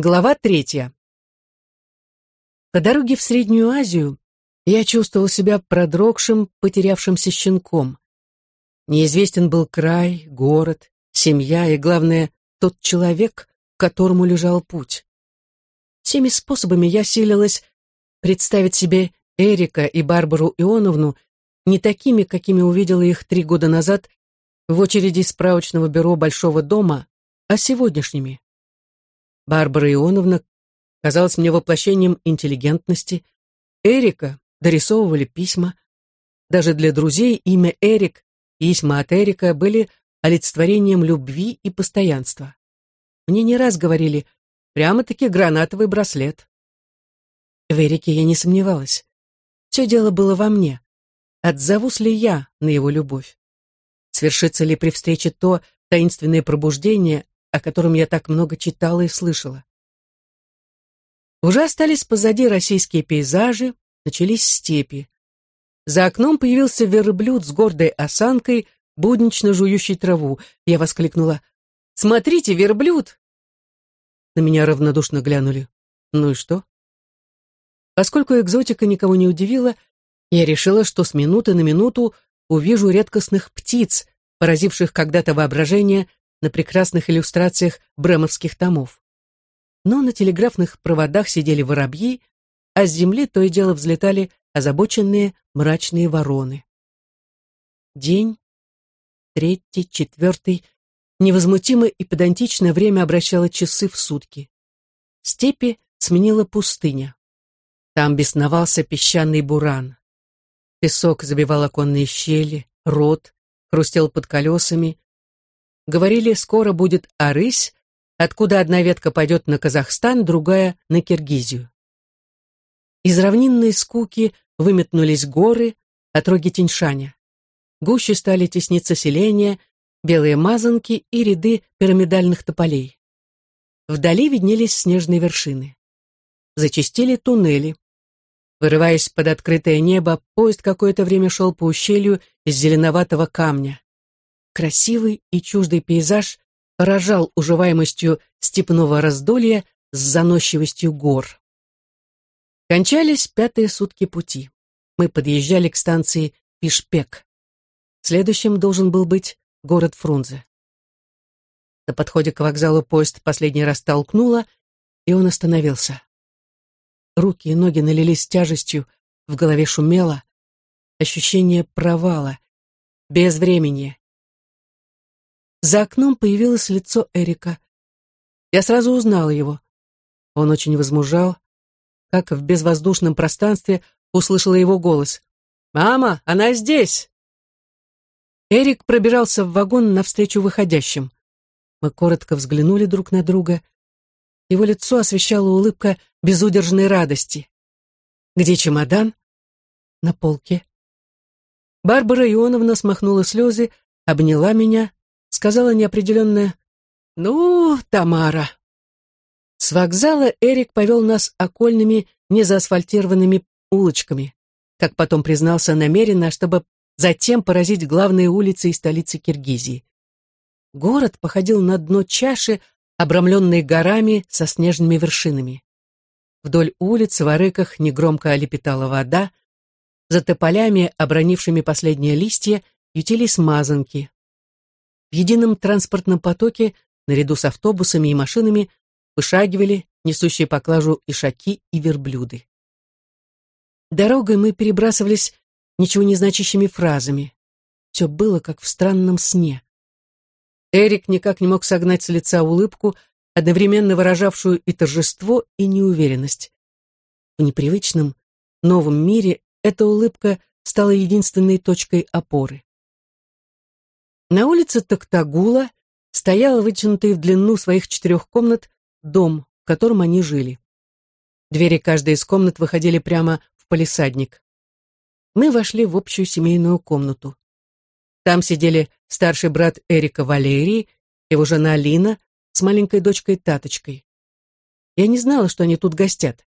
Глава третья. По дороге в Среднюю Азию я чувствовал себя продрогшим, потерявшимся щенком. Неизвестен был край, город, семья и, главное, тот человек, к которому лежал путь. Всеми способами я силилась представить себе Эрика и Барбару Ионовну не такими, какими увидела их три года назад в очереди справочного бюро Большого дома, а сегодняшними. Барбара Ионовна казалась мне воплощением интеллигентности. Эрика дорисовывали письма. Даже для друзей имя Эрик и письма от Эрика были олицетворением любви и постоянства. Мне не раз говорили, прямо-таки гранатовый браслет. В Эрике я не сомневалась. Все дело было во мне. Отзовусь ли я на его любовь? Свершится ли при встрече то таинственное пробуждение, о котором я так много читала и слышала. Уже остались позади российские пейзажи, начались степи. За окном появился верблюд с гордой осанкой, буднично жующий траву. Я воскликнула «Смотрите, верблюд!» На меня равнодушно глянули. Ну и что? Поскольку экзотика никого не удивила, я решила, что с минуты на минуту увижу редкостных птиц, поразивших когда-то воображение на прекрасных иллюстрациях бремовских томов. Но на телеграфных проводах сидели воробьи, а с земли то и дело взлетали озабоченные мрачные вороны. День, третий, четвертый, невозмутимо и педантичное время обращало часы в сутки. Степи сменила пустыня. Там бесновался песчаный буран. Песок забивал оконные щели, рот, хрустел под колесами, Говорили, скоро будет Арысь, откуда одна ветка пойдет на Казахстан, другая — на Киргизию. Из равнинной скуки выметнулись горы, отроги Тиньшаня. Гуще стали тесниться селения, белые мазанки и ряды пирамидальных тополей. Вдали виднелись снежные вершины. Зачистили туннели. Вырываясь под открытое небо, поезд какое-то время шел по ущелью из зеленоватого камня. Красивый и чуждый пейзаж поражал уживаемостью степного раздолья с заносчивостью гор. Кончались пятые сутки пути. Мы подъезжали к станции Пишпек. Следующим должен был быть город Фрунзе. На подходе к вокзалу поезд последний раз толкнуло, и он остановился. Руки и ноги налились тяжестью, в голове шумело. Ощущение провала, без времени, за окном появилось лицо Эрика. Я сразу узнала его. Он очень возмужал, как в безвоздушном пространстве услышала его голос. «Мама, она здесь!» Эрик пробирался в вагон навстречу выходящим. Мы коротко взглянули друг на друга. Его лицо освещала улыбка безудержной радости. «Где чемодан?» «На полке». Барбара Ионовна смахнула слезы, обняла меня, сказала неопределенное «Ну, Тамара». С вокзала Эрик повел нас окольными, незаасфальтированными улочками, как потом признался намеренно, чтобы затем поразить главные улицы и столицы Киргизии. Город походил на дно чаши, обрамленной горами со снежными вершинами. Вдоль улиц в арыках негромко олепетала вода, за тополями, обронившими последние листья, ютились мазанки. В едином транспортном потоке, наряду с автобусами и машинами, вышагивали несущие поклажу ишаки и верблюды. Дорогой мы перебрасывались ничего не значащими фразами. Все было как в странном сне. Эрик никак не мог согнать с лица улыбку, одновременно выражавшую и торжество, и неуверенность. В непривычном, новом мире эта улыбка стала единственной точкой опоры. На улице Токтагула стоял вытянутый в длину своих четырех комнат дом, в котором они жили. Двери каждой из комнат выходили прямо в палисадник. Мы вошли в общую семейную комнату. Там сидели старший брат Эрика Валерий, его жена Лина с маленькой дочкой Таточкой. Я не знала, что они тут гостят.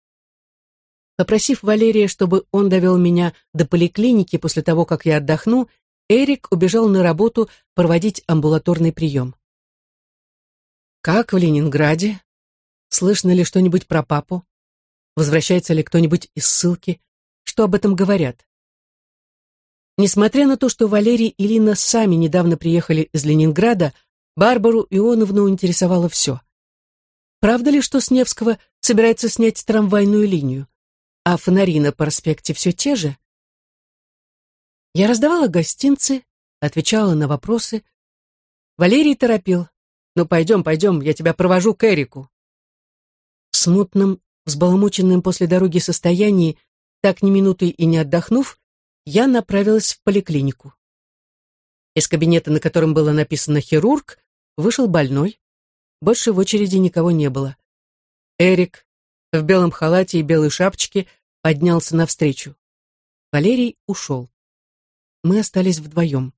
Попросив Валерия, чтобы он довел меня до поликлиники после того, как я отдохну, Эрик убежал на работу проводить амбулаторный прием. «Как в Ленинграде?» Слышно ли что-нибудь про папу? Возвращается ли кто-нибудь из ссылки? Что об этом говорят? Несмотря на то, что Валерий и Лина сами недавно приехали из Ленинграда, Барбару Ионовну интересовало все. Правда ли, что с Невского собирается снять трамвайную линию? А фонари на проспекте все те же? Я раздавала гостинцы, отвечала на вопросы. Валерий торопил. «Ну, пойдем, пойдем, я тебя провожу к Эрику». В смутном, взбаламученном после дороги состоянии, так ни минуты и не отдохнув, я направилась в поликлинику. Из кабинета, на котором было написано «хирург», вышел больной. Больше в очереди никого не было. Эрик в белом халате и белой шапочке поднялся навстречу. Валерий ушел. Мы остались вдвоем.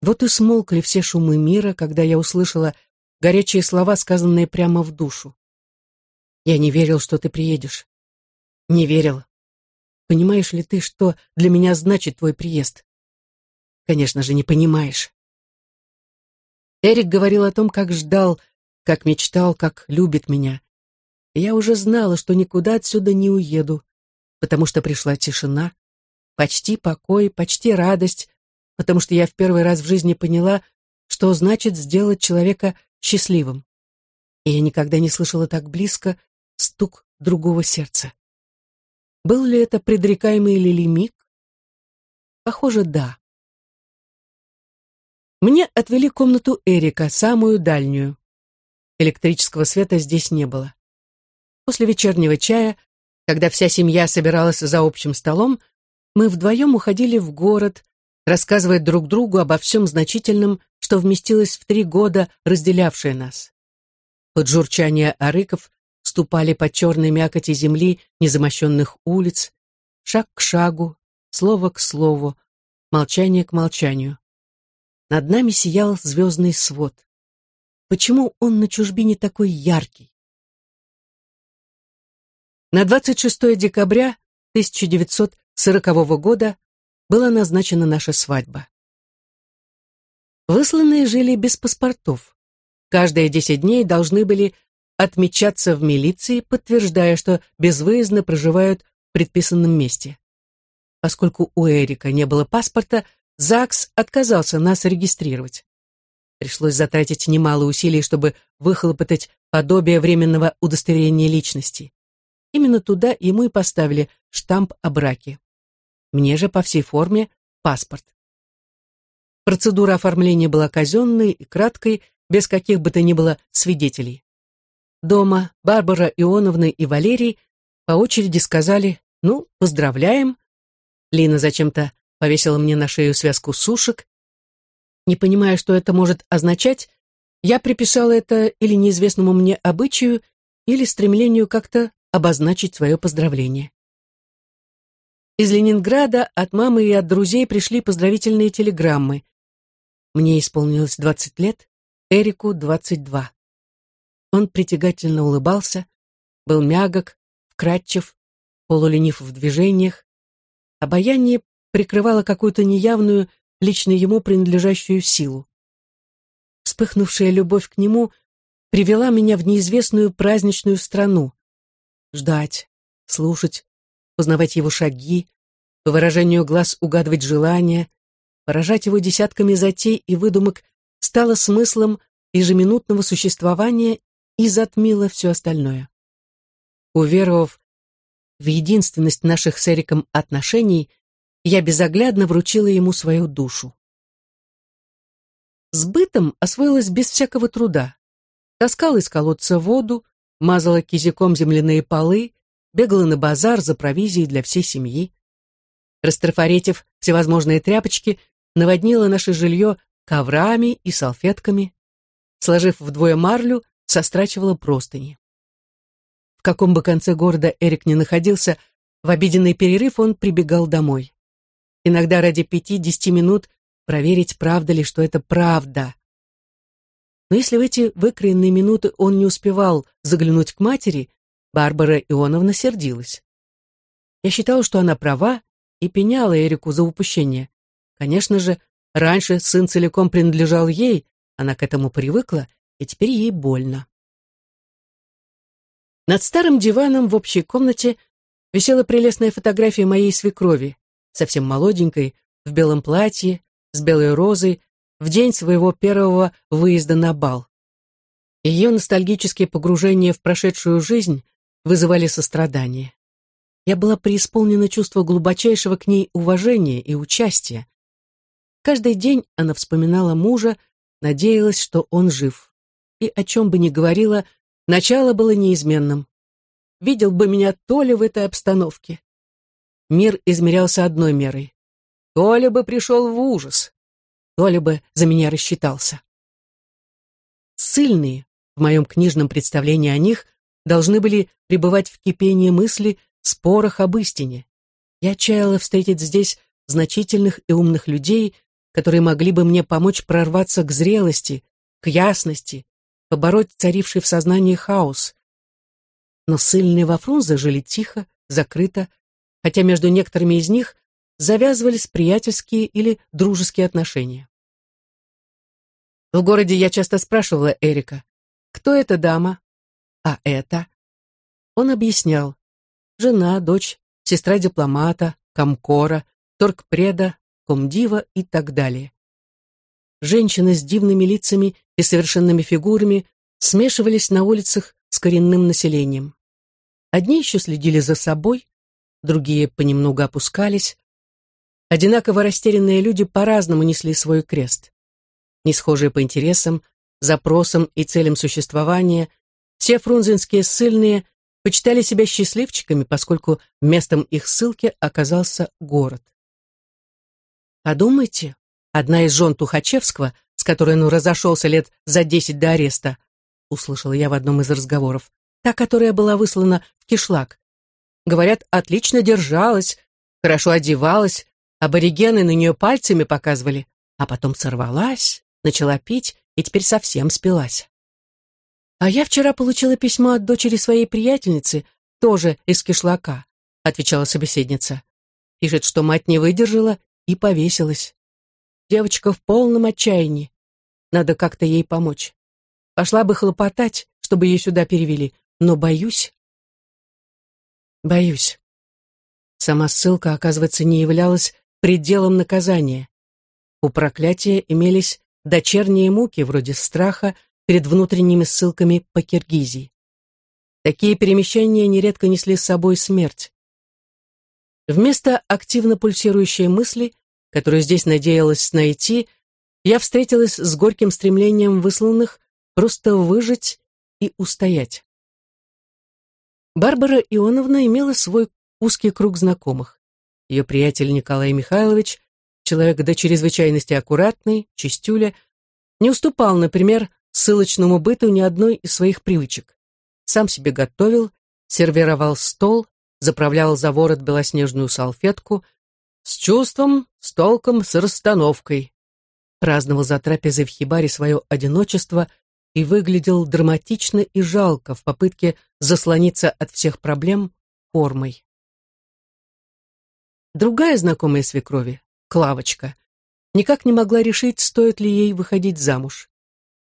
Вот и смолкли все шумы мира, когда я услышала горячие слова, сказанные прямо в душу. «Я не верил, что ты приедешь. Не верил. Понимаешь ли ты, что для меня значит твой приезд? Конечно же, не понимаешь. Эрик говорил о том, как ждал, как мечтал, как любит меня. Я уже знала, что никуда отсюда не уеду, потому что пришла тишина, почти покой, почти радость, потому что я в первый раз в жизни поняла, что значит сделать человека счастливым. И я никогда не слышала так близко стук другого сердца. Был ли это предрекаемый Лилимик? Похоже, да. Мне отвели комнату Эрика, самую дальнюю. Электрического света здесь не было. После вечернего чая, когда вся семья собиралась за общим столом, мы вдвоем уходили в город, рассказывая друг другу обо всем значительном, что вместилось в три года, разделявшее нас. Под журчание арыков ступали по черной мякоти земли незамощенных улиц, шаг к шагу, слово к слову, молчание к молчанию. Над нами сиял звездный свод. Почему он на чужбине такой яркий? На 26 декабря 1940 года была назначена наша свадьба. Высланные жили без паспортов. Каждые 10 дней должны были отмечаться в милиции, подтверждая, что безвыездно проживают в предписанном месте. Поскольку у Эрика не было паспорта, ЗАГС отказался нас регистрировать. Пришлось затратить немало усилий, чтобы выхлопотать подобие временного удостоверения личности. Именно туда ему и поставили штамп о браке. Мне же по всей форме паспорт. Процедура оформления была казенной и краткой, без каких бы то ни было свидетелей. Дома Барбара Ионовна и Валерий по очереди сказали «Ну, поздравляем». Лина зачем-то повесила мне на шею связку сушек. Не понимая, что это может означать, я приписала это или неизвестному мне обычаю, или стремлению как-то обозначить свое поздравление. Из Ленинграда от мамы и от друзей пришли поздравительные телеграммы. Мне исполнилось 20 лет, Эрику 22. Он притягательно улыбался, был мягок, вкрадчив, полуленив в движениях. Обаяние прикрывало какую-то неявную, лично ему принадлежащую силу. Вспыхнувшая любовь к нему привела меня в неизвестную праздничную страну. Ждать, слушать, познавать его шаги, по выражению глаз угадывать желания, поражать его десятками затей и выдумок стало смыслом ежеминутного существования и затмило все остальное. Уверовав в единственность наших с Эриком отношений, я безоглядно вручила ему свою душу. С бытом освоилась без всякого труда. Таскала из колодца воду, мазала кизиком земляные полы, бегала на базар за провизией для всей семьи. Растрафаретив всевозможные тряпочки, наводнила наше жилье коврами и салфетками. Сложив вдвое марлю, сострачивала простыни. В каком бы конце города Эрик не находился, в обеденный перерыв он прибегал домой. Иногда ради пяти-десяти минут проверить, правда ли, что это правда. Но если в эти выкроенные минуты он не успевал заглянуть к матери, Барбара Ионовна сердилась. Я считала, что она права, и пеняла Эрику за упущение. Конечно же, раньше сын целиком принадлежал ей, она к этому привыкла, и теперь ей больно. Над старым диваном в общей комнате висела прелестная фотография моей свекрови, совсем молоденькой, в белом платье, с белой розой, в день своего первого выезда на бал. Ее ностальгические погружения в прошедшую жизнь вызывали сострадание. Я была преисполнена чувства глубочайшего к ней уважения и участия. Каждый день она вспоминала мужа, надеялась, что он жив. И о чем бы ни говорила, начало было неизменным. Видел бы меня Толя в этой обстановке. Мир измерялся одной мерой. Толя бы пришел в ужас. Толя бы за меня рассчитался. Сыльные, в моем книжном представлении о них, должны были пребывать в кипении мысли, спорах об истине. Я чаяла встретить здесь значительных и умных людей, которые могли бы мне помочь прорваться к зрелости, к ясности, побороть царивший в сознании хаос. Но сыльные во Фрунзе жили тихо, закрыто, хотя между некоторыми из них завязывались приятельские или дружеские отношения. В городе я часто спрашивала Эрика, кто эта дама? А это? Он объяснял. Жена, дочь, сестра дипломата, комкора, торгпреда, комдива и так далее. Женщины с дивными лицами и совершенными фигурами смешивались на улицах с коренным населением. Одни еще следили за собой, другие понемногу опускались. Одинаково растерянные люди по-разному несли свой крест. Не схожие по интересам, запросам и целям существования, все фрунзенские ссыльные почитали себя счастливчиками, поскольку местом их ссылки оказался город. Подумайте, одна из жен Тухачевского, с которой он разошелся лет за десять до ареста, услышала я в одном из разговоров, та, которая была выслана в кишлак. Говорят, отлично держалась, хорошо одевалась, аборигены на нее пальцами показывали, а потом сорвалась, начала пить и теперь совсем спилась. «А я вчера получила письмо от дочери своей приятельницы, тоже из кишлака», отвечала собеседница. Пишет, что мать не выдержала и повесилась. Девочка в полном отчаянии. Надо как-то ей помочь. Пошла бы хлопотать, чтобы ее сюда перевели, но боюсь. Боюсь. Сама ссылка, оказывается, не являлась пределом наказания. У проклятия имелись дочерние муки вроде страха перед внутренними ссылками по Киргизии. Такие перемещения нередко несли с собой смерть. Вместо активно пульсирующей мысли, которую здесь надеялась найти, я встретилась с горьким стремлением высланных просто выжить и устоять. Барбара Ионовна имела свой узкий круг знакомых. Ее приятель Николай Михайлович человек до чрезвычайности аккуратный, чистюля, не уступал, например, ссылочному быту ни одной из своих привычек. Сам себе готовил, сервировал стол, заправлял за ворот белоснежную салфетку, с чувством, с толком, с расстановкой. Праздновал за трапезой в хибаре свое одиночество и выглядел драматично и жалко в попытке заслониться от всех проблем формой. Другая знакомая свекрови, Клавочка, никак не могла решить, стоит ли ей выходить замуж.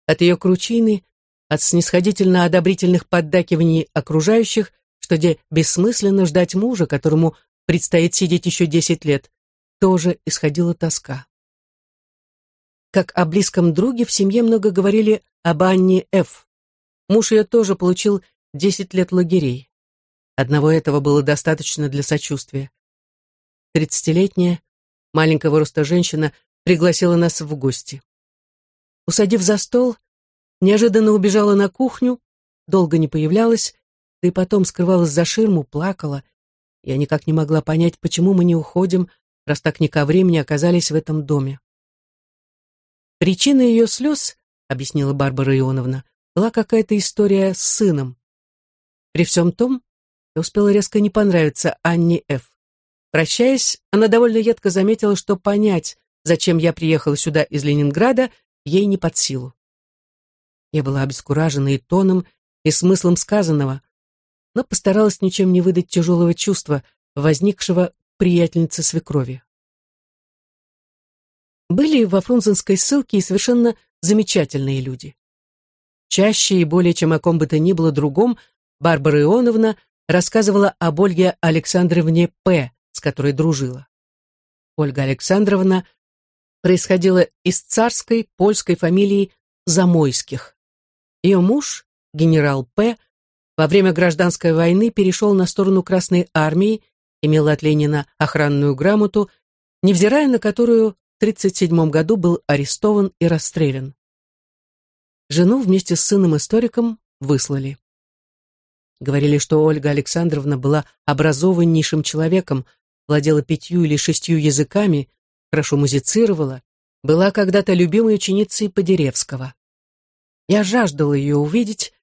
От ее кручины, от снисходительно-одобрительных поддакиваний окружающих, что где бессмысленно ждать мужа, которому предстоит сидеть еще десять лет, тоже исходила тоска. Как о близком друге в семье много говорили об Анне Ф. Муж ее тоже получил десять лет лагерей. Одного этого было достаточно для сочувствия. Тридцатилетняя, маленького роста женщина пригласила нас в гости. Усадив за стол, неожиданно убежала на кухню, долго не появлялась, да и потом скрывалась за ширму, плакала. Я никак не могла понять, почему мы не уходим, раз так не ко времени оказались в этом доме. Причина ее слез, объяснила Барбара Ионовна, была какая-то история с сыном. При всем том, я успела резко не понравиться Анне Ф. Прощаясь, она довольно едко заметила, что понять, зачем я приехала сюда из Ленинграда, ей не под силу. Я была обескуражена и тоном, и смыслом сказанного, но постаралась ничем не выдать тяжелого чувства, возникшего приятельницы свекрови. Были во фрунзенской ссылке и совершенно замечательные люди. Чаще и более чем о ком бы то ни было другом Барбара Ионовна рассказывала об Ольге Александровне П., с которой дружила. Ольга Александровна происходила из царской польской фамилии Замойских. Ее муж, генерал П., во время гражданской войны перешел на сторону Красной Армии, имел от Ленина охранную грамоту, невзирая на которую в 1937 году был арестован и расстрелян. Жену вместе с сыном-историком выслали. Говорили, что Ольга Александровна была образованнейшим человеком, владела пятью или шестью языками, хорошо музицировала, была когда-то любимой ученицей Подеревского. Я жаждала ее увидеть,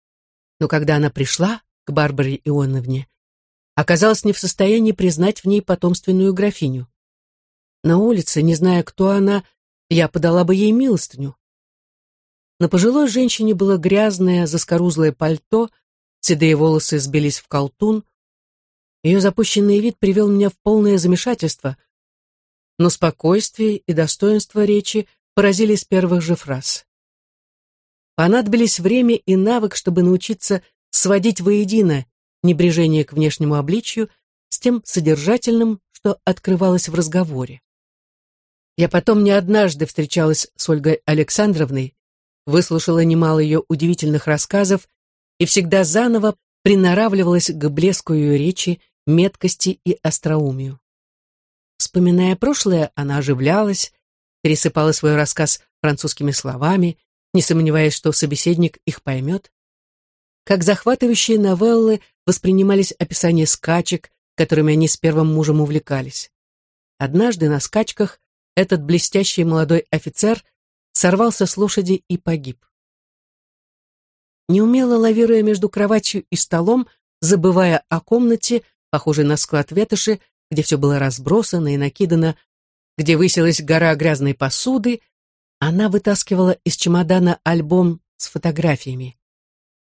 но когда она пришла к Барбаре Ионовне, оказалась не в состоянии признать в ней потомственную графиню. На улице, не зная, кто она, я подала бы ей милостыню. На пожилой женщине было грязное, заскорузлое пальто, седые волосы сбились в колтун. Ее запущенный вид привел меня в полное замешательство, но спокойствие и достоинство речи поразили с первых же фраз. Понадобились время и навык, чтобы научиться сводить воедино небрежение к внешнему обличию с тем содержательным, что открывалось в разговоре. Я потом не однажды встречалась с Ольгой Александровной, выслушала немало ее удивительных рассказов и всегда заново приноравливалась к блеску ее речи, меткости и остроумию. Вспоминая прошлое, она оживлялась, пересыпала свой рассказ французскими словами, не сомневаясь, что собеседник их поймет. Как захватывающие новеллы воспринимались описания скачек, которыми они с первым мужем увлекались. Однажды на скачках этот блестящий молодой офицер сорвался с лошади и погиб. Неумело лавируя между кроватью и столом, забывая о комнате, похожей на склад ветоши, где все было разбросано и накидано, где высилась гора грязной посуды, она вытаскивала из чемодана альбом с фотографиями.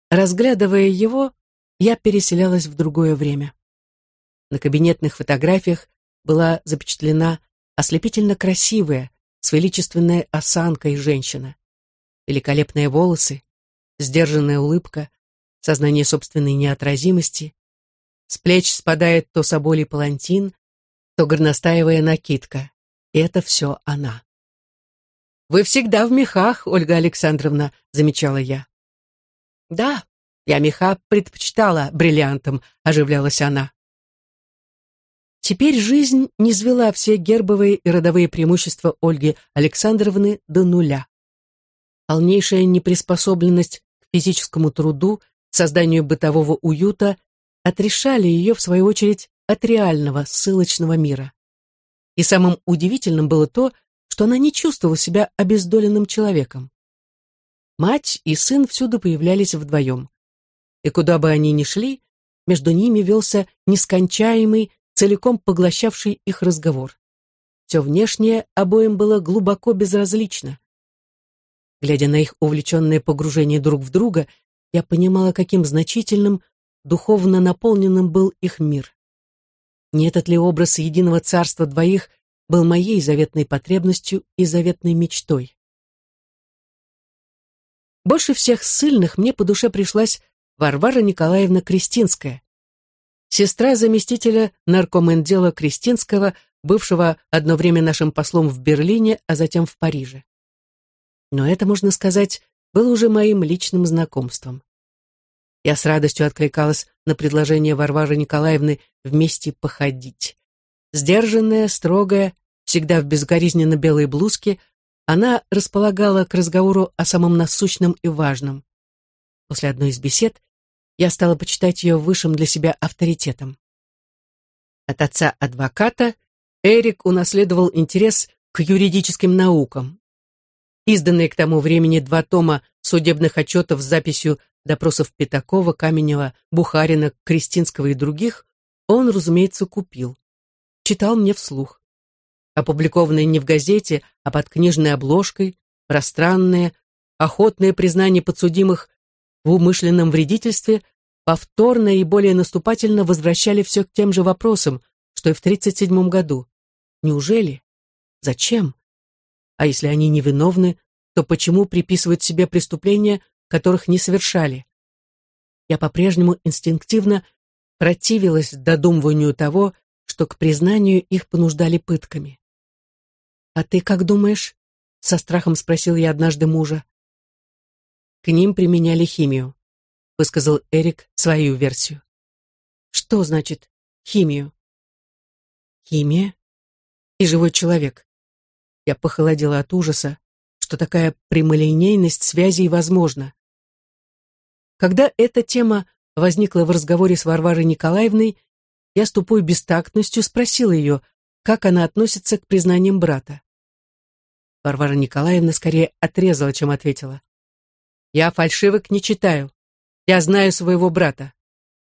Разглядывая его, я переселялась в другое время. На кабинетных фотографиях была запечатлена ослепительно красивая, с величественной осанкой женщина. Великолепные волосы, сдержанная улыбка, сознание собственной неотразимости. С плеч спадает то соболий палантин, то горностаевая накидка. И это все она. «Вы всегда в мехах, Ольга Александровна», — замечала я. «Да, я меха предпочитала бриллиантам», — оживлялась она. Теперь жизнь не низвела все гербовые и родовые преимущества Ольги Александровны до нуля. Полнейшая неприспособленность к физическому труду, созданию бытового уюта отрешали ее, в свою очередь, от реального ссылочного мира. И самым удивительным было то, что она не чувствовала себя обездоленным человеком. Мать и сын всюду появлялись вдвоем. И куда бы они ни шли, между ними велся нескончаемый, целиком поглощавший их разговор. Все внешнее обоим было глубоко безразлично. Глядя на их увлеченное погружение друг в друга, я понимала, каким значительным, духовно наполненным был их мир. Не этот ли образ единого царства двоих был моей заветной потребностью и заветной мечтой. Больше всех ссыльных мне по душе пришлась Варвара Николаевна Кристинская, сестра заместителя наркомендела Кристинского, бывшего одно время нашим послом в Берлине, а затем в Париже. Но это, можно сказать, было уже моим личным знакомством. Я с радостью откликалась на предложение Варвары Николаевны вместе походить. Сдержанная, строгая, всегда в безгоризненно белой блузке, она располагала к разговору о самом насущном и важном. После одной из бесед я стала почитать ее высшим для себя авторитетом. От отца-адвоката Эрик унаследовал интерес к юридическим наукам. Изданные к тому времени два тома судебных отчетов с записью допросов Пятакова, Каменева, Бухарина, Кристинского и других он, разумеется, купил. Читал мне вслух опубликованные не в газете, а под книжной обложкой, пространные, охотные признания подсудимых в умышленном вредительстве повторно и более наступательно возвращали все к тем же вопросам, что и в 1937 году. Неужели? Зачем? А если они невиновны, то почему приписывают себе преступления, которых не совершали? я по-прежнему инстинктивно противилась додумыванию того, что к признанию их понуждали пытками. «А ты как думаешь?» — со страхом спросил я однажды мужа. «К ним применяли химию», — высказал Эрик свою версию. «Что значит химию?» «Химия и живой человек». Я похолодела от ужаса, что такая прямолинейность связей возможна. Когда эта тема возникла в разговоре с Варварой Николаевной, я с тупой бестактностью спросила ее, как она относится к признаниям брата. Варвара Николаевна скорее отрезала, чем ответила. «Я фальшивок не читаю. Я знаю своего брата.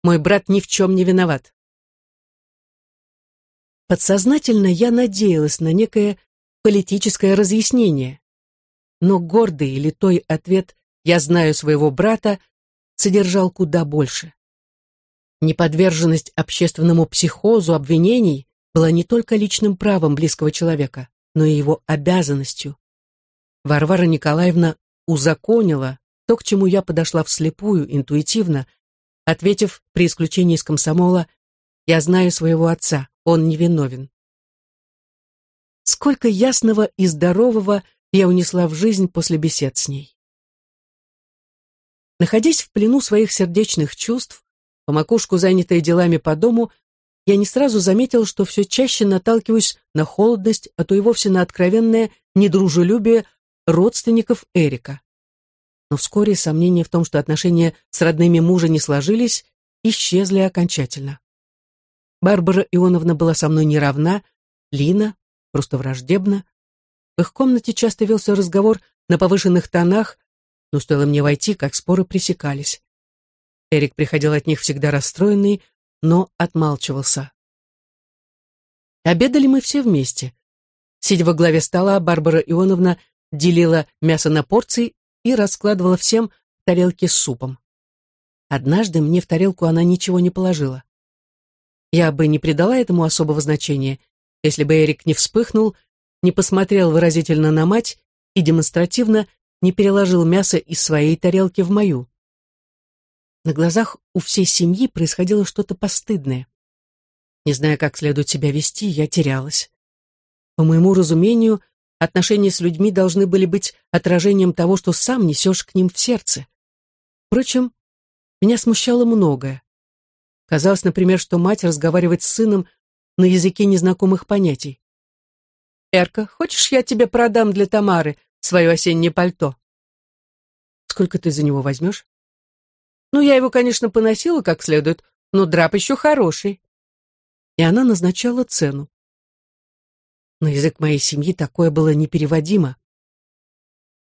Мой брат ни в чем не виноват». Подсознательно я надеялась на некое политическое разъяснение. Но гордый или той ответ «я знаю своего брата» содержал куда больше. Неподверженность общественному психозу обвинений была не только личным правом близкого человека, но и его обязанностью. Варвара Николаевна узаконила то, к чему я подошла вслепую, интуитивно, ответив при исключении из комсомола «Я знаю своего отца, он невиновен». Сколько ясного и здорового я унесла в жизнь после бесед с ней. Находясь в плену своих сердечных чувств, по макушку занятой делами по дому, я не сразу заметил, что все чаще наталкиваюсь на холодность, а то и вовсе на откровенное недружелюбие родственников Эрика. Но вскоре сомнения в том, что отношения с родными мужа не сложились, исчезли окончательно. Барбара Ионовна была со мной неравна, Лина просто враждебна. В их комнате часто велся разговор на повышенных тонах, но стоило мне войти, как споры пресекались. Эрик приходил от них всегда расстроенный, но отмалчивался. Обедали мы все вместе. Сидя во главе стола, Барбара Ионовна делила мясо на порции и раскладывала всем тарелки с супом. Однажды мне в тарелку она ничего не положила. Я бы не придала этому особого значения, если бы Эрик не вспыхнул, не посмотрел выразительно на мать и демонстративно не переложил мясо из своей тарелки в мою. На глазах у всей семьи происходило что-то постыдное. Не зная, как следует себя вести, я терялась. По моему разумению, отношения с людьми должны были быть отражением того, что сам несешь к ним в сердце. Впрочем, меня смущало многое. Казалось, например, что мать разговаривает с сыном на языке незнакомых понятий. «Эрка, хочешь, я тебе продам для Тамары свое осеннее пальто. Сколько ты за него возьмешь? Ну, я его, конечно, поносила как следует, но драп еще хороший. И она назначала цену. На язык моей семьи такое было непереводимо.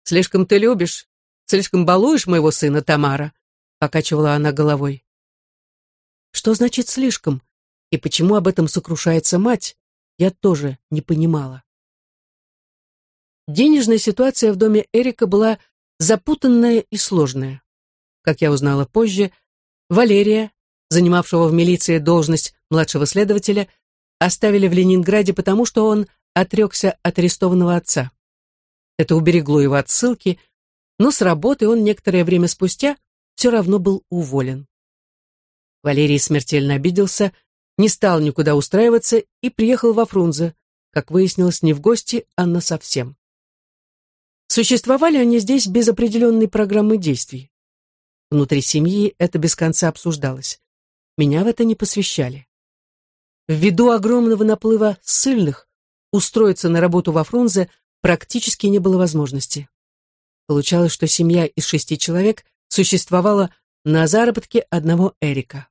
«Слишком ты любишь, слишком балуешь моего сына Тамара», — покачивала она головой. Что значит «слишком»? И почему об этом сокрушается мать, я тоже не понимала. Денежная ситуация в доме Эрика была запутанная и сложная. Как я узнала позже, Валерия, занимавшего в милиции должность младшего следователя, оставили в Ленинграде потому, что он отрекся от арестованного отца. Это уберегло его от ссылки, но с работы он некоторое время спустя все равно был уволен. Валерий смертельно обиделся, не стал никуда устраиваться и приехал во Фрунзе, как выяснилось, не в гости, а насовсем. Существовали они здесь без определенной программы действий. Внутри семьи это без конца обсуждалось. Меня в это не посвящали. Ввиду огромного наплыва ссыльных, устроиться на работу во Фрунзе практически не было возможности. Получалось, что семья из шести человек существовала на заработке одного Эрика.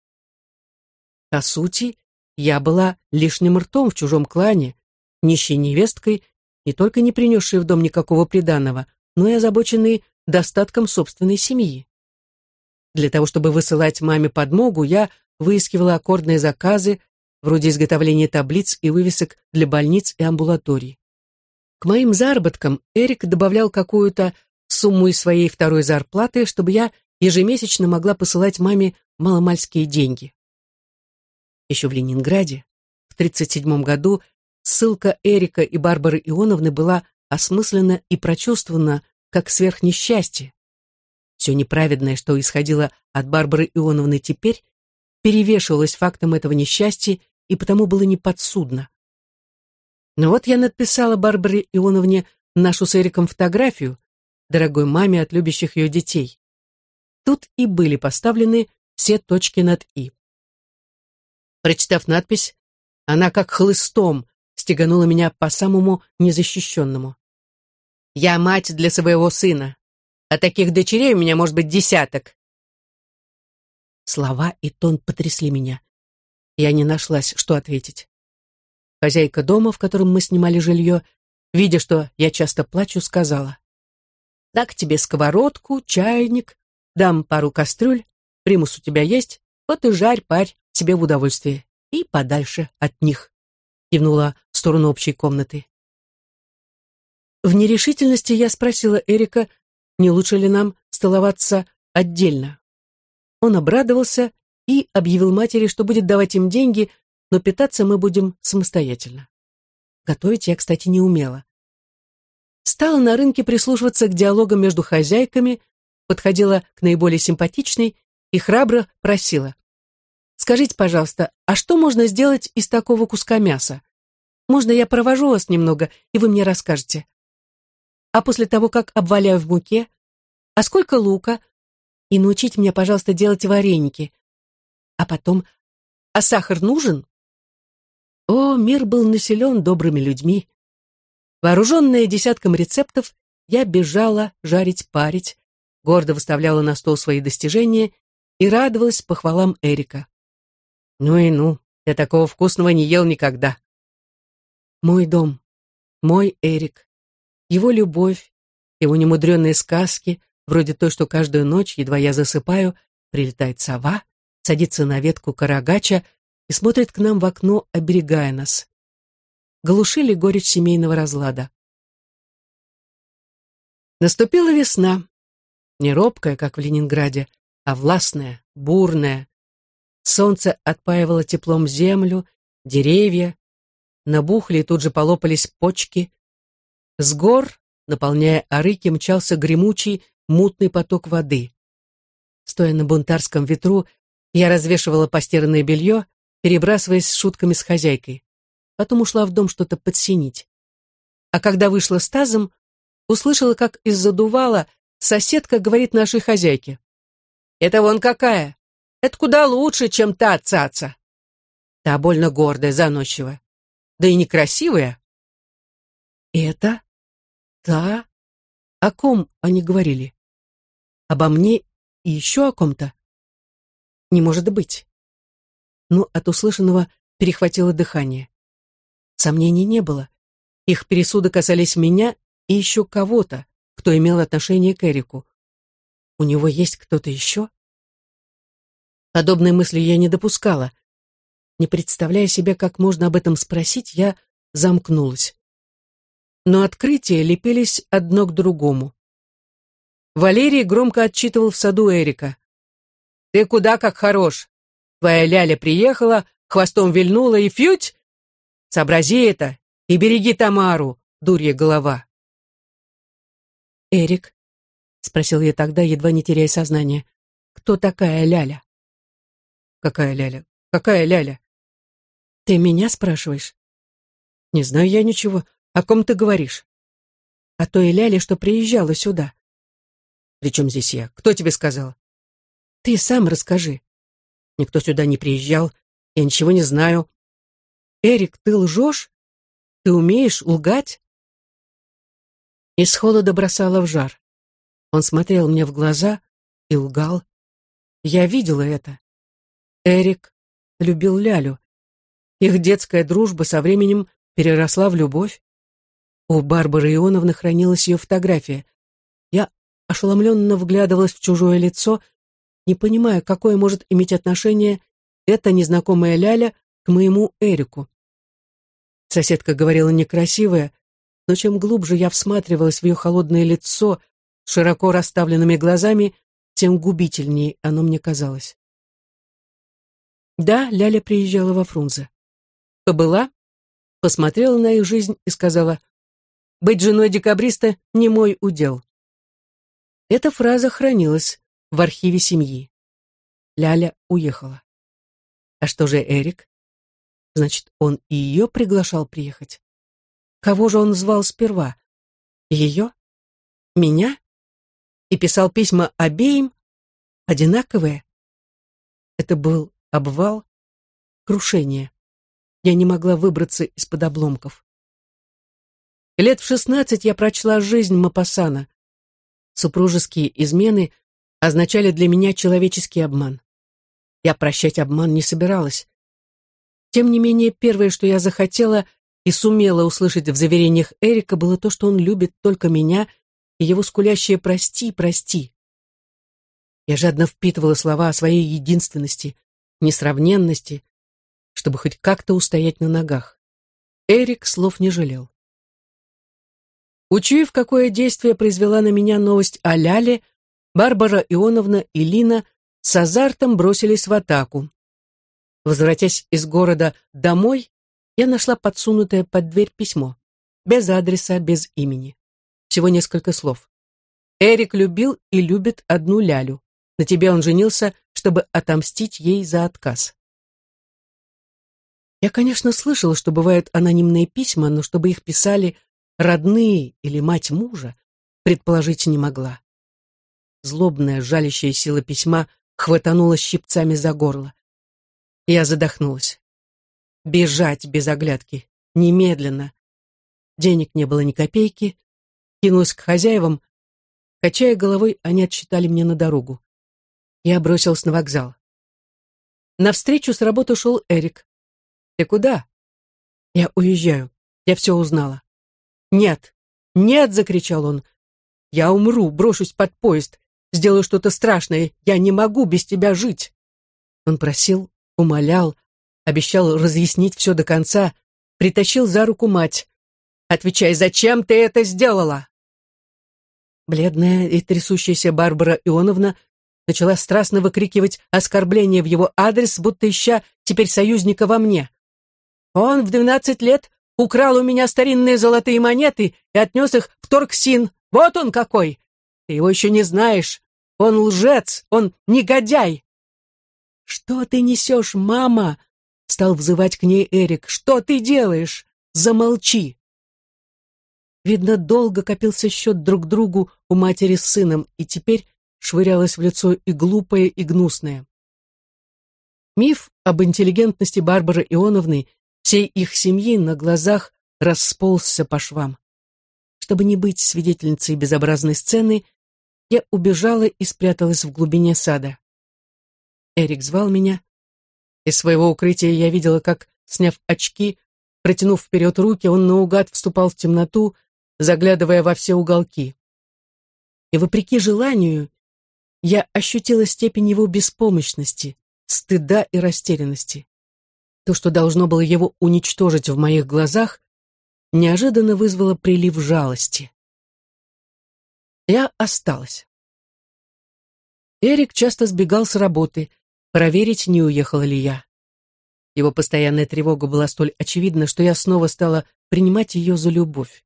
По сути, я была лишним ртом в чужом клане, нищей невесткой не только не принесший в дом никакого приданого, но и озабоченный достатком собственной семьи. Для того, чтобы высылать маме подмогу, я выискивала аккордные заказы, вроде изготовления таблиц и вывесок для больниц и амбулаторий. К моим заработкам Эрик добавлял какую-то сумму из своей второй зарплаты, чтобы я ежемесячно могла посылать маме маломальские деньги. Еще в Ленинграде в 1937 году ссылка Эрика и Барбары Ионовны была осмыслена и прочувствована как сверхнесчастье. Все неправедное, что исходило от Барбары Ионовны теперь, перевешивалось фактом этого несчастья и потому было неподсудно. Но вот я написала Барбаре Ионовне нашу с Эриком фотографию, дорогой маме от любящих ее детей. Тут и были поставлены все точки над «и». Прочитав надпись, она как хлыстом стеганула меня по самому незащищенному. «Я мать для своего сына, а таких дочерей у меня может быть десяток». Слова и тон потрясли меня. Я не нашлась, что ответить. Хозяйка дома, в котором мы снимали жилье, видя, что я часто плачу, сказала. «Так тебе сковородку, чайник, дам пару кастрюль, примус у тебя есть, вот и жарь, парь, себе в удовольствие, и подальше от них», кивнула в сторону общей комнаты. В нерешительности я спросила Эрика, не лучше ли нам столоваться отдельно. Он обрадовался и объявил матери, что будет давать им деньги, но питаться мы будем самостоятельно. Готовить я, кстати, не умела. Стала на рынке прислушиваться к диалогам между хозяйками, подходила к наиболее симпатичной и храбро просила. «Скажите, пожалуйста, а что можно сделать из такого куска мяса? Можно я провожу вас немного, и вы мне расскажете? А после того, как обваляю в муке? А сколько лука? И научите меня, пожалуйста, делать вареники. А потом, а сахар нужен? О, мир был населен добрыми людьми. Вооруженная десятком рецептов, я бежала жарить, парить, гордо выставляла на стол свои достижения и радовалась похвалам Эрика. Ну и ну, я такого вкусного не ел никогда. Мой дом, мой Эрик, его любовь, его немудренные сказки, вроде той, что каждую ночь, едва я засыпаю, прилетает сова, садится на ветку карагача и смотрит к нам в окно, оберегая нас. Глушили горечь семейного разлада. Наступила весна. Не робкая, как в Ленинграде, а властная, бурная. Солнце отпаивало теплом землю, деревья. Набухли и тут же полопались почки. С гор, наполняя арыки, мчался гремучий, мутный поток воды. Стоя на бунтарском ветру, я развешивала постиранное белье, перебрасываясь шутками с хозяйкой. Потом ушла в дом что-то подсинить. А когда вышла с тазом, услышала, как из-за дувала соседка говорит нашей хозяйке. «Это вон какая! Это куда лучше, чем та цаца!» Та больно гордая, заносчивая. Да и некрасивая. «Это? Та? О ком они говорили? Обо мне и еще о ком-то? Не может быть но от услышанного перехватило дыхание. Сомнений не было. Их пересуды касались меня и еще кого-то, кто имел отношение к Эрику. У него есть кто-то еще? Подобные мысли я не допускала. Не представляя себе, как можно об этом спросить, я замкнулась. Но открытия лепились одно к другому. Валерий громко отчитывал в саду Эрика. «Ты куда как хорош! Твоя ляля приехала, хвостом вильнула и фють! Сообрази это и береги Тамару, дурья голова. «Эрик?» — спросил я тогда, едва не теряя сознание. «Кто такая Ляля?» «Какая Ляля? Какая Ляля?» «Ты меня спрашиваешь?» «Не знаю я ничего. О ком ты говоришь?» «О той Ляле, что приезжала сюда». «При чем здесь я? Кто тебе сказал?» «Ты сам расскажи». Никто сюда не приезжал. Я ничего не знаю. Эрик, ты лжешь? Ты умеешь лгать? Из холода бросала в жар. Он смотрел мне в глаза и лгал. Я видела это. Эрик любил Лялю. Их детская дружба со временем переросла в любовь. У Барбары Ионовны хранилась ее фотография. Я ошеломленно вглядывалась в чужое лицо не понимая, какое может иметь отношение эта незнакомая Ляля к моему Эрику. Соседка говорила некрасивая, но чем глубже я всматривалась в ее холодное лицо с широко расставленными глазами, тем губительнее оно мне казалось. Да, Ляля приезжала во Фрунзе. Побыла, посмотрела на их жизнь и сказала, «Быть женой декабриста не мой удел». Эта фраза хранилась в архиве семьи. Ляля уехала. А что же Эрик? Значит, он и ее приглашал приехать. Кого же он звал сперва? Ее? Меня? И писал письма обеим? Одинаковые? Это был обвал, крушение. Я не могла выбраться из-под обломков. Лет в шестнадцать я прочла «Жизнь Мапасана». Супружеские измены означали для меня человеческий обман. Я прощать обман не собиралась. Тем не менее, первое, что я захотела и сумела услышать в заверениях Эрика, было то, что он любит только меня и его скулящее «прости, прости». Я жадно впитывала слова о своей единственности, несравненности, чтобы хоть как-то устоять на ногах. Эрик слов не жалел. Учуяв, какое действие произвела на меня новость о Ляле, Барбара Ионовна и Лина с азартом бросились в атаку. Возвратясь из города домой, я нашла подсунутое под дверь письмо. Без адреса, без имени. Всего несколько слов. Эрик любил и любит одну Лялю. На тебе он женился, чтобы отомстить ей за отказ. Я, конечно, слышала, что бывают анонимные письма, но чтобы их писали родные или мать мужа, предположить не могла. Злобная, жалящая сила письма хватанула щипцами за горло. Я задохнулась. Бежать без оглядки. Немедленно. Денег не было ни копейки. Кинулась к хозяевам. Качая головой, они отсчитали мне на дорогу. Я бросился на вокзал. Навстречу с работы шел Эрик. «Ты куда?» «Я уезжаю. Я все узнала». «Нет! Нет!» — закричал он. «Я умру, брошусь под поезд, сделаю что-то страшное. Я не могу без тебя жить!» Он просил, умолял, обещал разъяснить все до конца, притащил за руку мать. «Отвечай, зачем ты это сделала?» Бледная и трясущаяся Барбара Ионовна начала страстно выкрикивать оскорбления в его адрес, будто ища теперь союзника во мне. Он в двенадцать лет украл у меня старинные золотые монеты и отнес их в Торксин. Вот он какой! Ты его еще не знаешь. Он лжец, он негодяй. «Что ты несешь, мама?» — стал взывать к ней Эрик. «Что ты делаешь? Замолчи!» Видно, долго копился счет друг другу у матери с сыном, и теперь швырялось в лицо и глупое, и гнусное. Миф об интеллигентности Барбары Ионовны, всей их семьи на глазах расползся по швам. Чтобы не быть свидетельницей безобразной сцены, я убежала и спряталась в глубине сада. Эрик звал меня. Из своего укрытия я видела, как, сняв очки, протянув вперед руки, он наугад вступал в темноту, заглядывая во все уголки. И вопреки желанию, я ощутила степень его беспомощности, стыда и растерянности. То, что должно было его уничтожить в моих глазах, неожиданно вызвало прилив жалости. Я осталась. Эрик часто сбегал с работы, проверить, не уехала ли я. Его постоянная тревога была столь очевидна, что я снова стала принимать ее за любовь.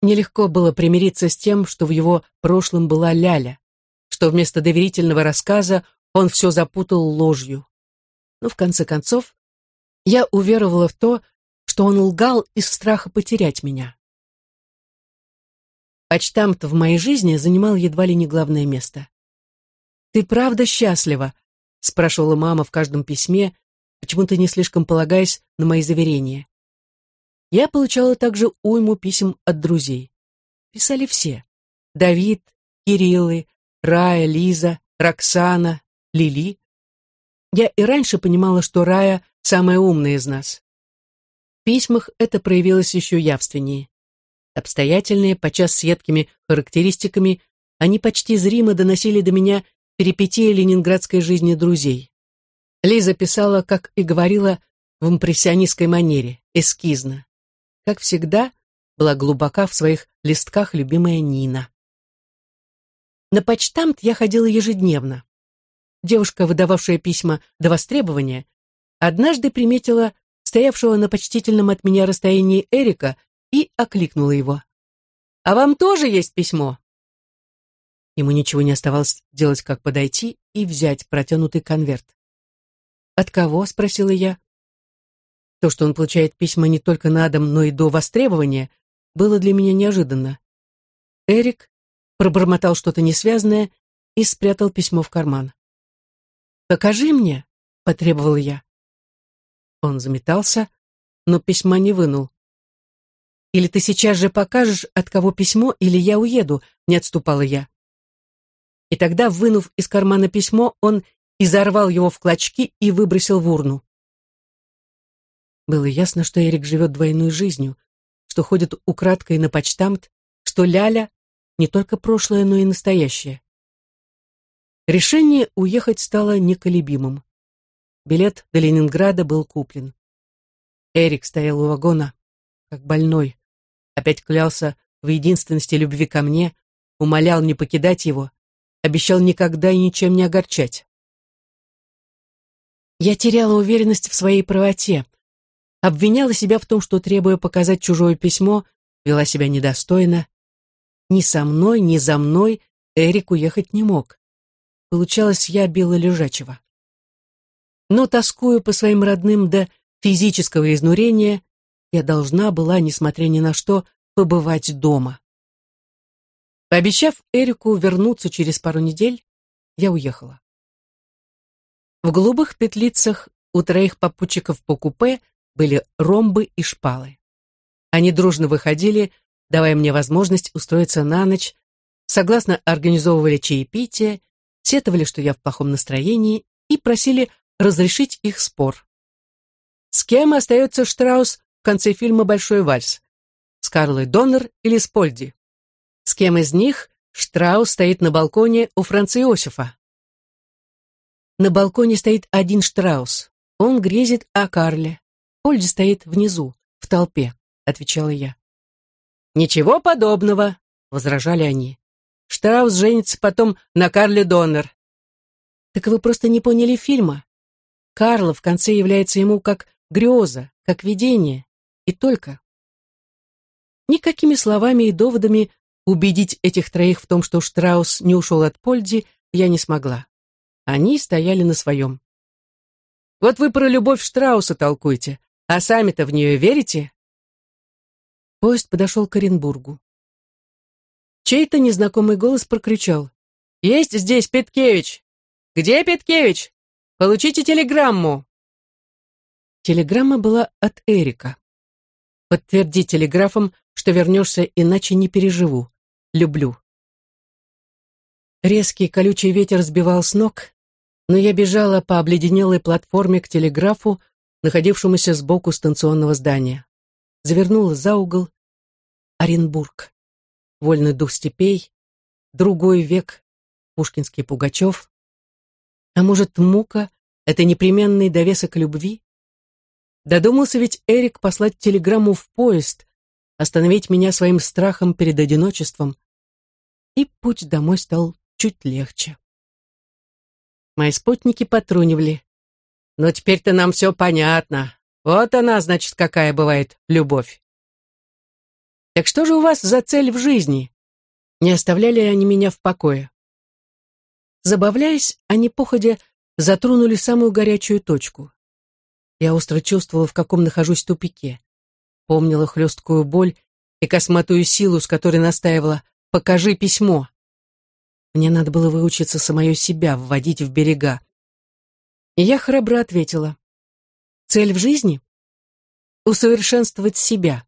Нелегко было примириться с тем, что в его прошлом была Ляля что вместо доверительного рассказа он все запутал ложью. Но в конце концов я уверовала в то, что он лгал из страха потерять меня. Почтамт в моей жизни занимал едва ли не главное место. «Ты правда счастлива?» — спрашивала мама в каждом письме, почему-то не слишком полагаясь на мои заверения. Я получала также уйму писем от друзей. Писали все. Давид, Кириллы, Рая, Лиза, Роксана, Лили. Я и раньше понимала, что Рая самая умная из нас. В письмах это проявилось еще явственнее. Обстоятельные, подчас с едкими характеристиками, они почти зримо доносили до меня перипетии ленинградской жизни друзей. Лиза писала, как и говорила, в импрессионистской манере, эскизно. Как всегда, была глубока в своих листках любимая Нина. На почтамт я ходила ежедневно. Девушка, выдававшая письма до востребования, однажды приметила стоявшего на почтительном от меня расстоянии Эрика и окликнула его. «А вам тоже есть письмо?» Ему ничего не оставалось делать, как подойти и взять протянутый конверт. «От кого?» — спросила я. То, что он получает письма не только на дом, но и до востребования, было для меня неожиданно. Эрик пробормотал что-то несвязное и спрятал письмо в карман. «Покажи мне», — потребовал я. Он заметался, но письма не вынул. «Или ты сейчас же покажешь, от кого письмо, или я уеду», — не отступала я. И тогда, вынув из кармана письмо, он изорвал его в клочки и выбросил в урну. Было ясно, что Эрик живет двойной жизнью, что ходит украдкой на почтамт, что Ляля не только прошлое, но и настоящее. Решение уехать стало неколебимым. Билет до Ленинграда был куплен. Эрик стоял у вагона, как больной, опять клялся в единственности любви ко мне, умолял не покидать его, обещал никогда и ничем не огорчать. Я теряла уверенность в своей правоте, обвиняла себя в том, что, требуя показать чужое письмо, вела себя недостойно. Ни со мной, ни за мной Эрик уехать не мог. Получалось, я била лежачего. Но, тоскую по своим родным до физического изнурения, я должна была, несмотря ни на что, побывать дома. Пообещав Эрику вернуться через пару недель, я уехала. В голубых петлицах у троих попутчиков по купе были ромбы и шпалы. Они дружно выходили, давая мне возможность устроиться на ночь, согласно организовывали чаепитие, сетовали, что я в плохом настроении, и просили разрешить их спор. С кем остается Штраус в конце фильма «Большой вальс»? С Карлой Доннер или с Польди? С кем из них Штраус стоит на балконе у Франца Иосифа? На балконе стоит один Штраус. Он грезит о Карле. Ольга стоит внизу, в толпе, отвечала я. Ничего подобного, возражали они. Штраус женится потом на Карле Доннер. Так вы просто не поняли фильма. Карла в конце является ему как греза, как видение, и только. Никакими словами и доводами Убедить этих троих в том, что Штраус не ушел от Польди, я не смогла. Они стояли на своем. «Вот вы про любовь Штрауса толкуете, а сами-то в нее верите?» Поезд подошел к Оренбургу. Чей-то незнакомый голос прокричал. «Есть здесь Петкевич! Где Петкевич? Получите телеграмму!» Телеграмма была от Эрика. «Подтверди телеграфом, что вернешься, иначе не переживу. Люблю. Резкий колючий ветер сбивал с ног, но я бежала по обледенелой платформе к телеграфу, находившемуся сбоку станционного здания. Завернула за угол. Оренбург. Вольный дух степей. Другой век. Пушкинский Пугачев. А может, мука — это непременный довесок любви? Додумался ведь Эрик послать телеграмму в поезд, остановить меня своим страхом перед одиночеством, и путь домой стал чуть легче. Мои спутники потрунивали. «Но теперь-то нам все понятно. Вот она, значит, какая бывает любовь». «Так что же у вас за цель в жизни?» Не оставляли они меня в покое. Забавляясь, они походя затронули самую горячую точку. Я остро чувствовала, в каком нахожусь тупике помнила хлесткую боль и косматую силу, с которой настаивала «покажи письмо». Мне надо было выучиться самое себя вводить в берега. И я храбро ответила. Цель в жизни — усовершенствовать себя.